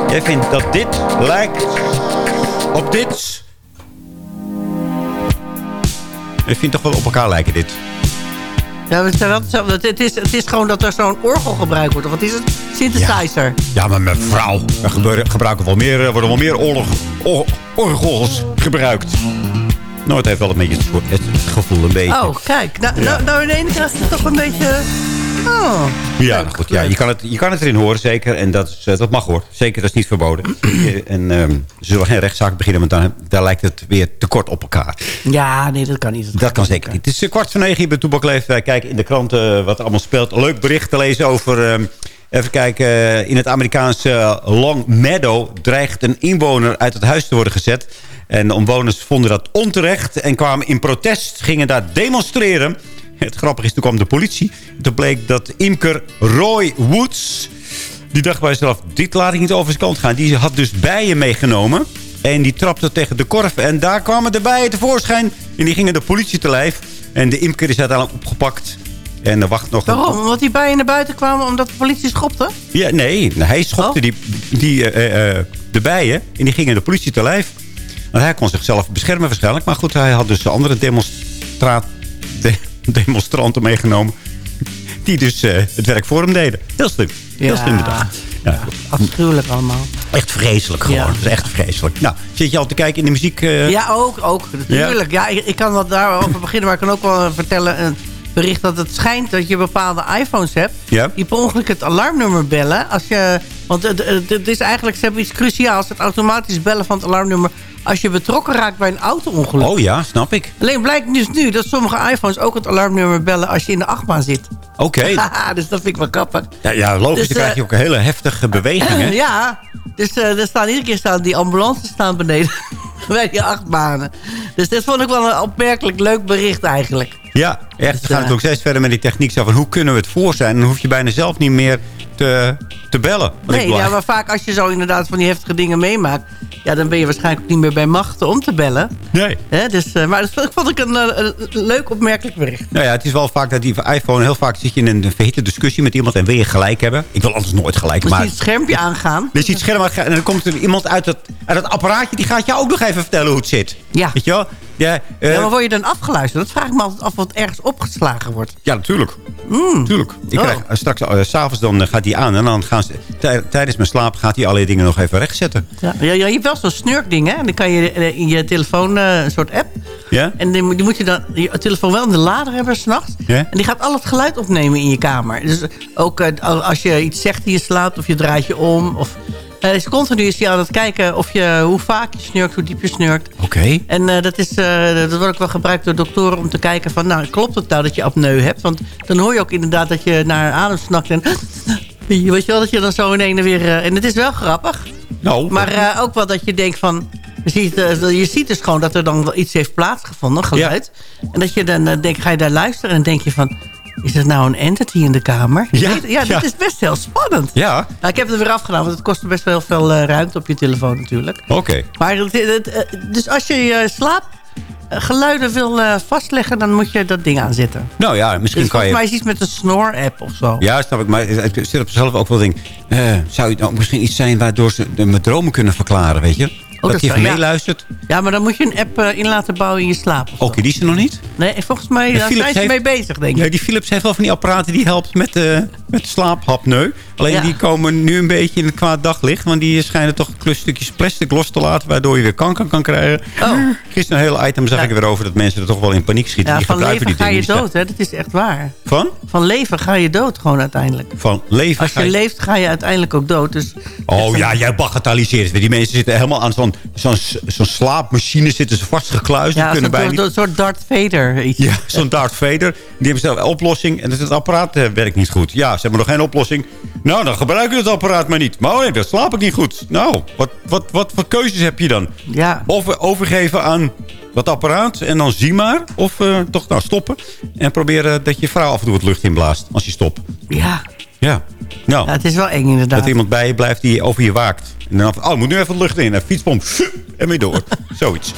Jij vindt dat dit lijkt op dit. Je vindt toch wel op elkaar lijken, dit. Ja, we zijn. Het, is, het is gewoon dat er zo'n orgel gebruikt wordt. Of wat is het? Synthesizer. Ja, maar mevrouw, er gebeuren, gebruiken wel meer, er worden wel meer oorlog, or- orgels gebruikt. Het heeft wel een beetje het, gevoel een beetje. Oh, kijk. Nou, Ja. nou, nou ineens is het toch een beetje... Oh. ja, goed, ja je, kan het, je kan het erin horen, zeker. En dat, is, eh, dat mag hoor. Zeker, dat is niet verboden. en ehm, ze zullen geen rechtszaak beginnen, want dan, daar lijkt het weer te kort op elkaar. Ja, nee, dat kan niet. Dat kan zeker niet. Het is eh, kwart van negen hier bij Toebak Leeft. Wij kijken in de krant eh, wat er allemaal speelt. Leuk bericht te lezen over... ehm, even kijken, eh, in het Amerikaanse eh, Long Meadow... dreigt een inwoner uit het huis te worden gezet. En de omwoners vonden dat onterecht... en kwamen in protest, gingen daar demonstreren. Het grappige is, toen kwam de politie. Toen bleek dat imker Roy Woods... Die dacht bij zichzelf, dit laat ik niet over zijn kant gaan. Die had dus bijen meegenomen. En die trapte tegen de korf. En daar kwamen de bijen tevoorschijn. En die gingen de politie te lijf. En de imker is uiteindelijk opgepakt. En er wacht nog... Waarom? Omdat die bijen naar buiten kwamen omdat de politie schopte? Ja, nee, hij schopte Oh. die, die, eh, eh, de bijen. En die gingen de politie te lijf. Want hij kon zichzelf beschermen waarschijnlijk. Maar goed, hij had dus de andere demonstra de- demonstranten meegenomen. Die dus eh, het werk voor hem deden. Heel slim. Heel Ja. slim bedacht. Ja. Afschuwelijk allemaal. Echt vreselijk gewoon. Ja. Echt vreselijk. Nou, zit je al te kijken in de muziek? eh? Ja, ook, ook. Natuurlijk. Ja, ik, ik kan wat daarover beginnen, maar ik kan ook wel eh, vertellen... een bericht dat het schijnt dat je bepaalde iPhones hebt... Ja. die per ongeluk het alarmnummer bellen. Als je, want het, het, het is eigenlijk, ze hebben iets cruciaals... het automatisch bellen van het alarmnummer... als je betrokken raakt bij een auto-ongeluk. Oh ja, snap ik. Alleen blijkt dus nu dat sommige iPhones ook het alarmnummer bellen... als je in de achtbaan zit. Oké. dus dat vind ik wel grappig. Ja, ja, logisch. Dus, dan krijg je eh, ook een hele heftige beweging. Hè? ja, dus eh, er staan iedere keer staan die ambulances staan beneden. bij die achtbanen. Dus dat vond ik wel een opmerkelijk leuk bericht eigenlijk. Ja, echt. Dus, we gaan eh, het ook steeds verder met die techniek. Zo van, hoe kunnen we het voor zijn? Dan hoef je bijna zelf niet meer te, te bellen. Nee, ja, maar vaak als je zo inderdaad van die heftige dingen meemaakt... Ja, dan ben je waarschijnlijk ook niet meer bij machten om te bellen. Nee. Hè, dus, eh, maar dat vond- ik een, eh, een leuk opmerkelijk bericht. Nou ja, het is wel vaak dat die iPhone... Heel vaak zit je in een verhitte discussie met iemand... en wil je gelijk hebben. Ik wil anders nooit gelijk, Dus maar... die het schermpje aangaan. Dus je het scherm aan- en dan komt er iemand uit uit het apparaatje... die gaat jou ook nog even vertellen hoe het zit. Ja. Weet je wel? Ja, Ja, maar word je dan afgeluisterd? Dat vraag ik me altijd af wat ergens opgeslagen wordt. Ja, natuurlijk. Mm. Tuurlijk. Ik Oh. krijg, straks, eh, s'avonds dan gaat hij aan. En dan gaan ze, tij- tijdens mijn slaap gaat hij allerlei dingen nog even rechtzetten. Ja, ja, je hebt wel zo'n snurkding, hè? En dan kan je eh, in je telefoon eh, een soort app. Ja? En die, moet- je dan je telefoon wel in de lader hebben s'nachts. Ja? En die gaat al het geluid opnemen in je kamer. Dus ook eh, als je iets zegt in je slaapt of je draait je om. Of, is continu is hij aan het kijken of je, hoe vaak je snurkt, hoe diep je snurkt. Oké. En dat, is, dat wordt ook wel gebruikt door doktoren om te kijken van... nou, klopt het nou dat je apneu hebt? Want dan hoor je ook inderdaad dat je naar adem snakt. En weet je wel, dat je dan zo in ene weer... eh, en het is wel grappig. Nou, Maar eh, ook wel dat je denkt van... Je ziet, eh, je ziet dus gewoon dat er dan wel iets heeft plaatsgevonden, geluid. En dat je dan denkt, ga je daar luisteren en denk je van... Is dat nou een entity in de kamer? Ja, ja, ja. dit is best heel spannend. Ja, Nou, ik heb het er weer afgedaan, want het kost best wel veel eh, ruimte op je telefoon natuurlijk. oké. Maar het, het, dus als je je slaapgeluiden wil eh, vastleggen, dan moet je dat ding aanzetten. Nou ja, misschien Dus kan volgens mij je... is iets met een snor-app of zo. Ja, snap ik. Maar ik zit op zichzelf ook wel denk... eh, zou het nou misschien iets zijn waardoor ze mijn dromen kunnen verklaren, weet je? dat Oh, dat je even ja. meeluistert. Ja, maar dan moet je een app eh, in laten bouwen in je slaap. Oké, die is er nog niet? Nee, volgens mij daar zijn ze heeft- mee bezig, denk ik. Die Philips heeft wel van die apparaten die helpt met, eh met slaaphapneu. Alleen Ja. die komen nu een beetje in het kwaad daglicht. Want die schijnen toch stukjes plastic los te laten. Waardoor je weer kanker kan krijgen. Oh. Gisteren een hele item zag Ja. ik er weer over dat mensen er toch wel in paniek schieten. Ja, die van gebruiken leven die ga je dood, hè? Dat is echt waar. Van? Van leven ga je dood gewoon uiteindelijk. Van leven Als ga je je- leeft, ga je uiteindelijk ook dood. Dus Oh ja, jij bagatelliseert. Die mensen zitten helemaal aan zo'n zo'n zo'n slaapmachine. Zitten ze vastgekluisd. ja, kunnen zo'n bijna niet... soort, Darth Vader. Iets. Ja, zo'n Darth Vader. Die hebben zelf een oplossing. En dus het apparaat eh, werkt niet goed. Ja, ze hebben nog geen oplossing. Nou, dan gebruik je het apparaat maar niet. Maar oh nee, dan slaap ik niet goed. Nou, wat, wat, wat voor keuzes heb je dan? Ja. Of eh, overgeven aan dat apparaat en dan zie maar. Of eh, toch nou stoppen. En proberen dat je vrouw af en toe het lucht inblaast als je stopt. Ja. Ja. Nou, ja, het is wel eng inderdaad. dat iemand bij je blijft die over je waakt. En dan, oh, moet nu even lucht in. En fietspomp. En weer door. Zoiets.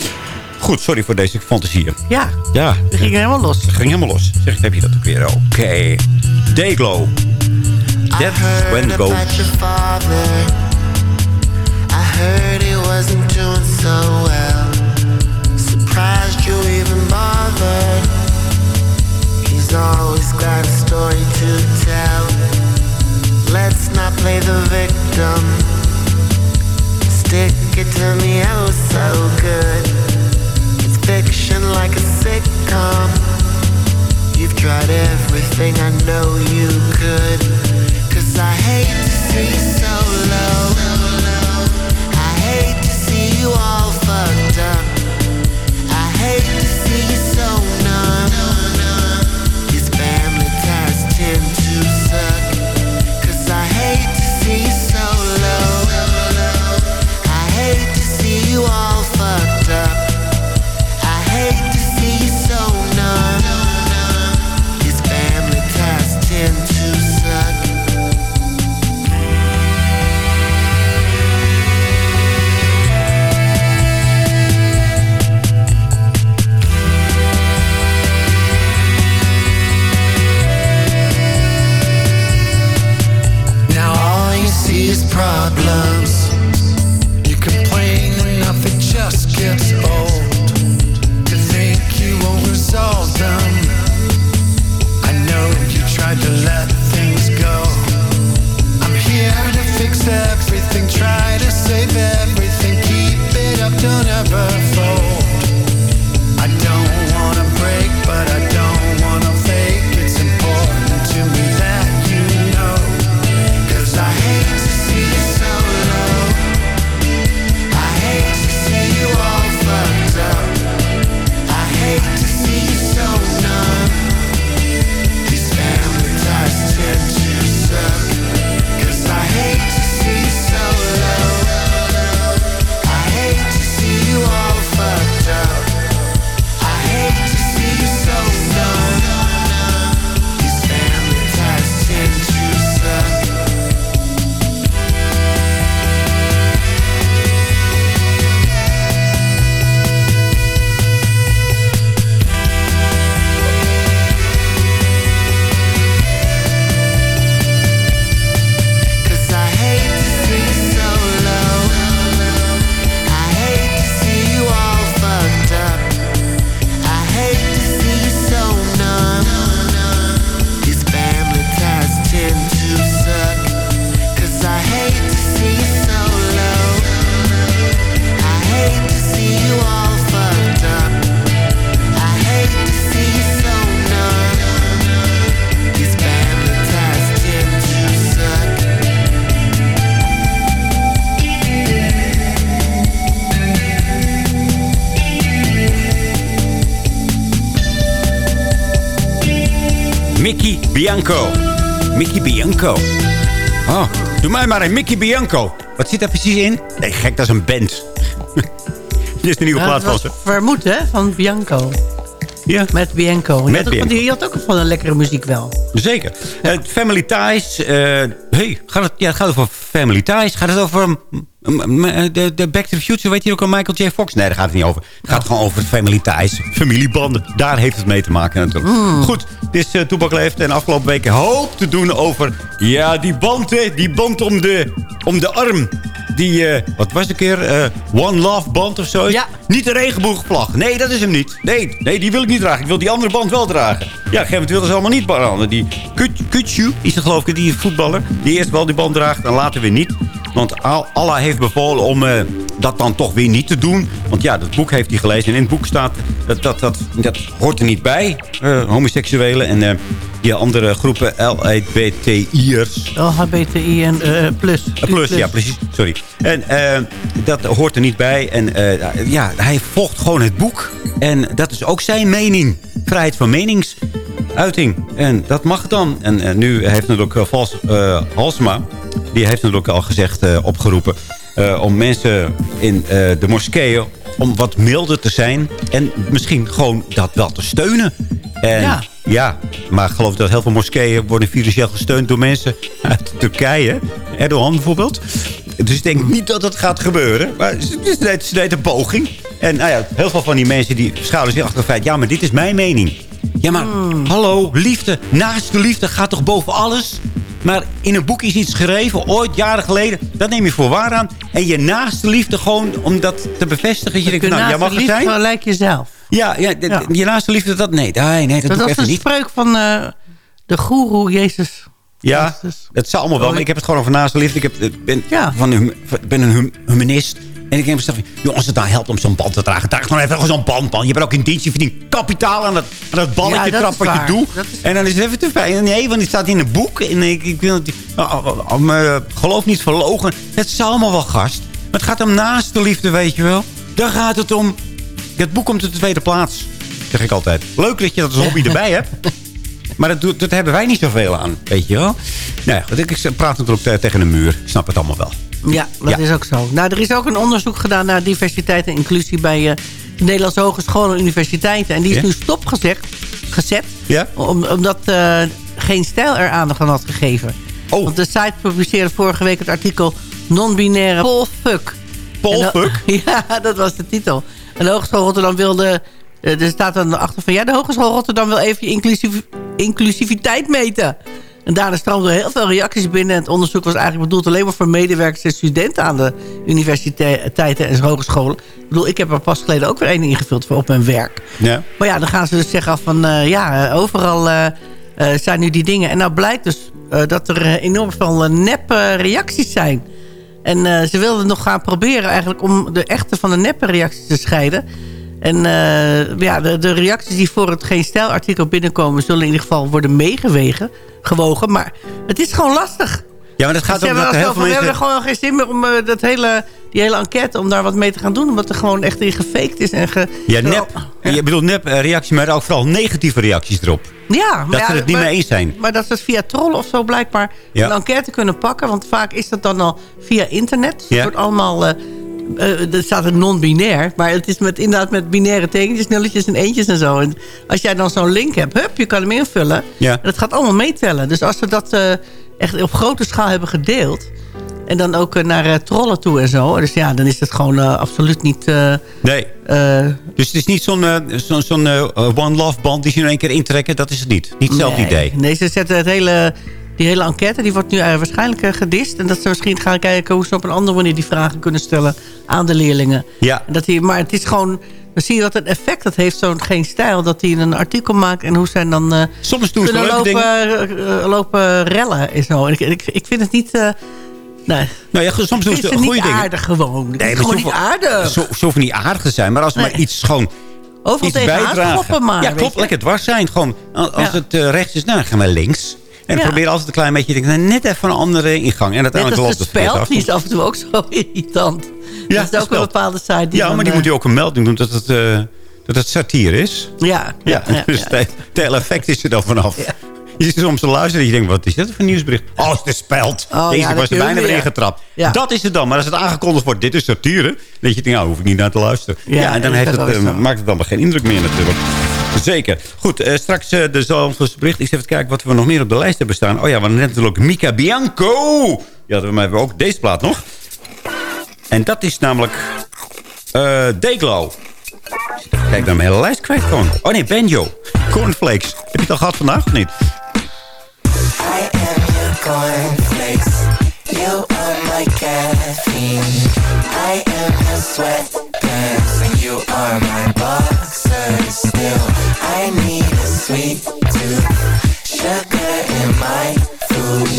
Goed, sorry voor deze fantasieën. Ja, Ja, we gingen helemaal los. het ging helemaal los. Zeg, heb je dat ook weer? Oké. Dayglow. That's when it goes. about your father. I heard he wasn't doing so well. Surprised you even bothered. He's always got a story to tell. Let's not play the victim. Stick it to me oh so good. It's fiction like a sitcom. You've tried everything I know you could. I hate to see you so low. Mij maar een Mickey Bianco. Wat zit daar precies in? Nee, gek, dat is een band. Dit is de nieuwe Ja, plaat van ze. Vermoed, hè? Van Bianco. Ja. Met Bianco. Je Met had ook, Bianco. Die had ook van een lekkere muziek wel. Zeker. Eh, family Ties. eh, hey, gaat het, ja, het gaat over Family Ties. Gaat het over mm, mm, eh, de, de Back to the Future? Weet je ook al Michael J. Fox? Nee, daar gaat het niet over. Het gaat gewoon over Family Ties. Familiebanden. Daar heeft het mee te maken natuurlijk. Mm. Goed, dit is uh, Toepak Leeft. En afgelopen weken hoop te doen over... Ja, die band, hè. Die band om de, om de arm. Die, eh, wat was een keer? Eh, One Love band of zo. Ja. Niet de regenboogvlag. Nee, dat is hem niet. Nee, nee, die wil ik niet dragen. Ik wil die andere band wel dragen. Ja, op wilden ze allemaal niet branden. Die Kut- Kutsu is het geloof ik, die voetballer. Die eerst wel die band draagt en later weer niet. Want Al- Allah heeft bevolen om eh, dat dan toch weer niet te doen. Want ja, dat boek heeft hij gelezen. En in het boek staat, dat, dat, dat, dat hoort er niet bij. homoseksuelen en die andere groepen LHBTI'ers. LHBTI en eh, plus. Uh, plus, ja, precies. Sorry. En eh, dat hoort er niet bij. En eh, ja, hij volgt gewoon het boek. En dat is ook zijn mening. Vrijheid van meningsuiting. En dat mag dan. En eh, nu heeft natuurlijk Vals, eh, Halsema... die heeft natuurlijk al gezegd, eh, opgeroepen... eh, om mensen in eh, de moskeeën... om wat milder te zijn. En misschien gewoon dat wel te steunen. En Ja. Ja, maar ik geloof dat heel veel moskeeën worden financieel gesteund door mensen uit Turkije. Erdogan bijvoorbeeld. Dus ik denk niet dat dat gaat gebeuren. Maar het het is net een poging. En nou ja, heel veel van die mensen die schuilen zich achter het feit... ja, maar dit is mijn mening. Ja, maar hallo, liefde. Naast de liefde gaat toch boven alles? Maar in een boek is iets geschreven, ooit, jaren geleden. Dat neem je voor waar aan. En je naaste liefde gewoon om dat te bevestigen. Je denkt, nou, jij mag er zijn. Gewoon lijk jezelf. Ja, ja, de- de- je naaste liefde, dat nee. Nee, nee dat, Dat doe ik was even de niet. spreuk van eh, de goeroe Jezus. Ja, dat zal allemaal wel. Maar ik heb het gewoon over naaste liefde. Ik heb, ben, van een, hum- ik ben een hum- humanist. En ik denk mezelf, joh, als het nou helpt om zo'n band te dragen... draag gewoon even zo'n band, man. Je bent ook in dienst, je verdient kapitaal aan dat, aan dat balletje Ja, dat trap is wat je doet. Dat is- En dan is het even te fijn. Nee, want die staat in een boek. En ik, ik wil het, oh, oh, oh, geloof niet verlogen. Het is allemaal wel gast. Maar het gaat om naaste liefde, weet je wel. Daar gaat het om. Het boek komt op de tweede plaats. Zeg ik altijd. Leuk dat je dat als hobby erbij hebt. Maar dat, doet- dat hebben wij niet zoveel aan, weet je wel. Nou ja, ik praat natuurlijk te- tegen een muur. Ik snap het allemaal wel. Ja, dat Ja. is ook zo. Nou, er is ook een onderzoek gedaan naar diversiteit en inclusie bij eh, de Nederlandse hogescholen en universiteiten. En die is Ja? nu stopgezet gezet, Ja? om, omdat eh, geen stijl er aandacht aan had gegeven. Oh. Want de site publiceerde vorige week het artikel Non-binaire Polfuck. Polfuck? Ja, dat was de titel. En de Hogeschool Rotterdam wilde... eh, Er staat dan achter van... Ja, de Hogeschool Rotterdam wil even je inclusiviteit meten. En daarna stroomden er heel veel reacties binnen. Het onderzoek was eigenlijk bedoeld alleen maar voor medewerkers en studenten aan de universiteiten en hogescholen. Ik bedoel, ik heb er pas geleden ook weer één ingevuld voor op mijn werk. Ja. Maar ja, dan gaan ze dus zeggen van... eh, ja, eh, overal zijn nu die dingen. En nou blijkt dus dat er enorm veel nep reacties zijn. En eh, ze wilden nog gaan proberen eigenlijk om de echte van de neppe reacties te scheiden. En eh, ja, de, de reacties die voor het Geen Stijl artikel binnenkomen... zullen in ieder geval worden meegewogen. Gewogen, maar het is gewoon lastig. Ja, maar dat gaat om dat heel veel van, we mensen... hebben gewoon geen zin meer om eh, dat hele, die hele enquête... om daar wat mee te gaan doen. Omdat er gewoon echt in gefaked is. En ge, Ja, nep. Je bedoelt nep reacties, maar ook vooral negatieve reacties erop. Ja, maar Dat ja, ze het niet maar- mee eens zijn. Maar dat ze het via trollen of zo blijkbaar Ja. een enquête kunnen pakken. Want vaak is dat dan al via internet. Dus Ja. Het wordt allemaal... eh eh, er staat een non-binair. Maar het is met, inderdaad met binaire tekentjes, nulletjes en eentjes en zo. En als jij dan zo'n link hebt, hup, je kan hem invullen. Ja. En dat gaat allemaal meetellen. Dus als ze dat eh, echt op grote schaal hebben gedeeld... en dan ook eh, naar eh, trollen toe en zo... dus ja, dan is het gewoon eh, absoluut niet... Nee. Dus het is niet zo'n zo'n zo'n, One Love band die ze in één keer intrekken. Dat is het niet. Niet hetzelfde nee. idee. Nee, ze zetten het hele, die hele enquête, die wordt nu waarschijnlijk gedist. En dat ze misschien gaan kijken hoe ze op een andere manier die vragen kunnen stellen aan de leerlingen. Ja. En Dat die, maar het is gewoon, dan zie je wat het effect dat heeft, zo'n geen stijl. Dat hij een artikel maakt en hoe zijn dan... eh, Soms doen ze lopen, dingen. lopen rellen en zo. En ik, ik, ik vind het niet... nee. Nou ja, soms doen ze goede niet dingen. aardig gewoon. Het gewoon niet aardig. Ze, ze hoeven niet aardig te zijn, maar als ze maar Nee. iets gewoon Overal iets bijdragen. kloppen maar, Ja, klopt. Lekker dwars zijn. Gewoon, als als Ja. het eh, rechts is, nou, dan gaan we links. En Ja. probeer altijd een klein beetje, nou, net even een andere ingang. En Net uiteindelijk als loopt de het speld, af. die is af en toe ook zo irritant. Ja, dat is ook een bepaalde site. Die Ja, maar die eh, moet je ook een melding doen dat het, eh, dat het satire is. Ja, Ja, ja, dus ja. het hele effect is er dan vanaf. Je zit soms te luisteren en je denkt, wat is dit voor een nieuwsbericht? Oh, het is de speld. Oh, Deze ja, dat was er bijna weer ingetrapt. Ja. Dat is het dan. Maar als het aangekondigd wordt, dit is satire. Dan denk je, nou, hoef ik niet naar te luisteren. Ja, en dan heeft dat het, eh, zo. maakt het allemaal geen indruk meer natuurlijk. Zeker. Goed, eh, straks eh, de Zalmvers bericht. Ik even kijken wat we nog meer op de lijst hebben staan. Oh ja, we net natuurlijk Mika Bianco. Ja, we hebben ook deze plaat nog. En dat is namelijk eh Deglo. Kijk naar mijn hele lijst kwijt gewoon. Oh nee, Banjo. Cornflakes. Heb je het al gehad vandaag of niet? I am your cornflakes. You are my caffeine. I am your sweatpants, and you are my boxers. Still, I need a sweet tooth, sugar in my food.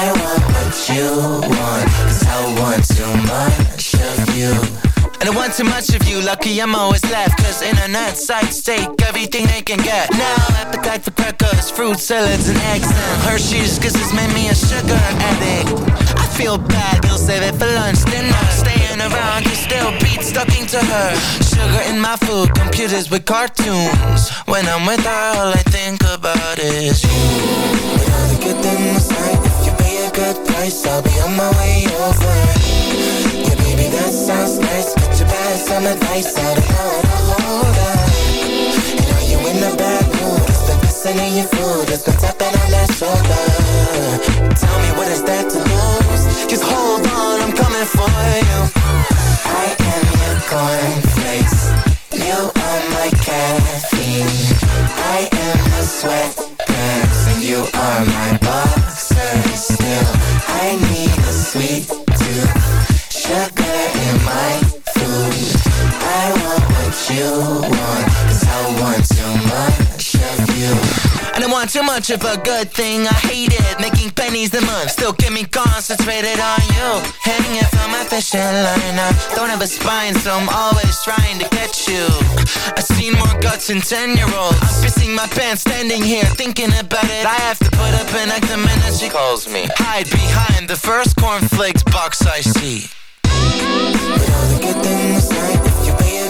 I want what you want, 'cause I want too much of you. And I want too much of you, lucky I'm always left. Cause internet sites take everything they can get. Now appetite for crackers, fruit salads and eggs. And Hershey's kisses made me a sugar addict. I feel bad, we'll save it for lunch, dinner Staying around, you still beat stucking to her. Sugar in my food, computers with cartoons. When I'm with her, all I think about is you. With all the good things right, if you pay a good price I'll be on my way over That sounds nice. Got your bad, some advice know how to hold up And are you in a bad mood? It's the kissing in your food? It's the tapping on that shoulder? Tell me what is there to lose? Just hold on, I'm coming for you. I am your cornflakes You are my caffeine. I am your sweatpants And you are my boxers Still, I need a sweet tooth you want Cause I want too much of you. I don't want too much of a good thing I hate it, making pennies a month Still get me concentrated on you. Hanging from my fishing line I don't have a spine so I'm always trying to catch you. I've seen more guts than 10 year olds I'm pissing my pants standing here thinking about it. I have to put up an act the minute she calls me. Hide behind the first cornflakes box I see. With all the good things right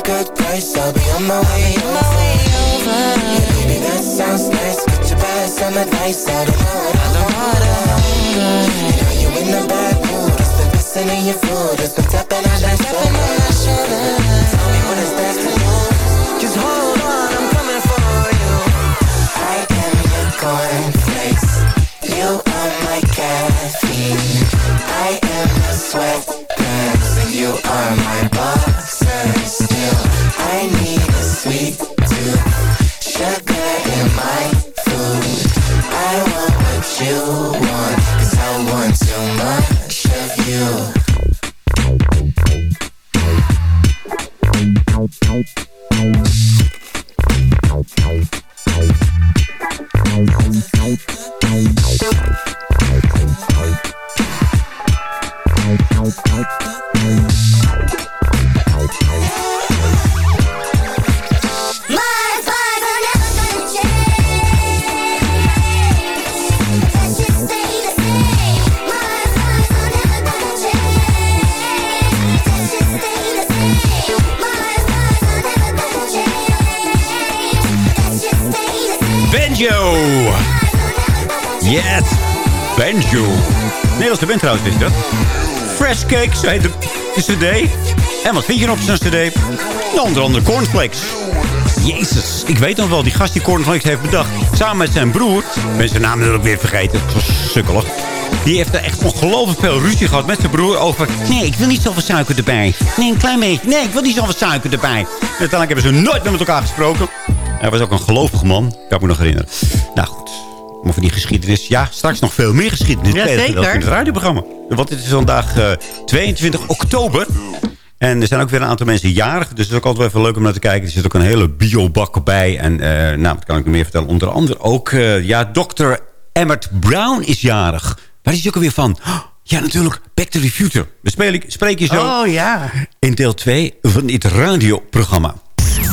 good price I'll be on my way. Over. Yeah, baby, that sounds nice. Got your bad, some advice I don't know how to hold on And are you in a bad mood? It's the kissing in your food. It's the tapping on that shoulder. Tell me what is there to lose Just hold on, I'm coming for you. I am your cornflakes You are my caffeine I am your sweatpants And you are my boxers you want. Fresh Cakes heet de, cd. En wat vind je nog op zo'n cd? Nou, onder andere cornflakes. Jezus, ik weet nog wel, die gast die cornflakes heeft bedacht. Samen met zijn broer. Ik ben zijn naam natuurlijk weer vergeten. Zo sukkelig. Die heeft er echt ongelooflijk veel ruzie gehad met zijn broer over... Nee, ik wil niet zoveel suiker erbij. Nee, een klein beetje. Nee, ik wil niet zoveel suiker erbij. En uiteindelijk hebben ze nooit meer met elkaar gesproken. Hij was ook een gelovig man. Kan ik me nog herinneren. Nou. Maar voor die geschiedenis. Ja, straks nog veel meer geschiedenis. Ja, zeker. In het radioprogramma. Want het is vandaag eh, 22 oktober. En er zijn ook weer een aantal mensen jarig. Dus het is ook altijd wel even leuk om naar te kijken. Er zit ook een hele biobak bij. En eh, nou, wat kan ik nog meer vertellen? Onder andere ook... eh, ja, dokter Emmert Brown is jarig. Waar is hij ook alweer van? Oh, ja, natuurlijk. Back to the Future. We spreken je zo Oh ja. in deel 2 van dit radioprogramma.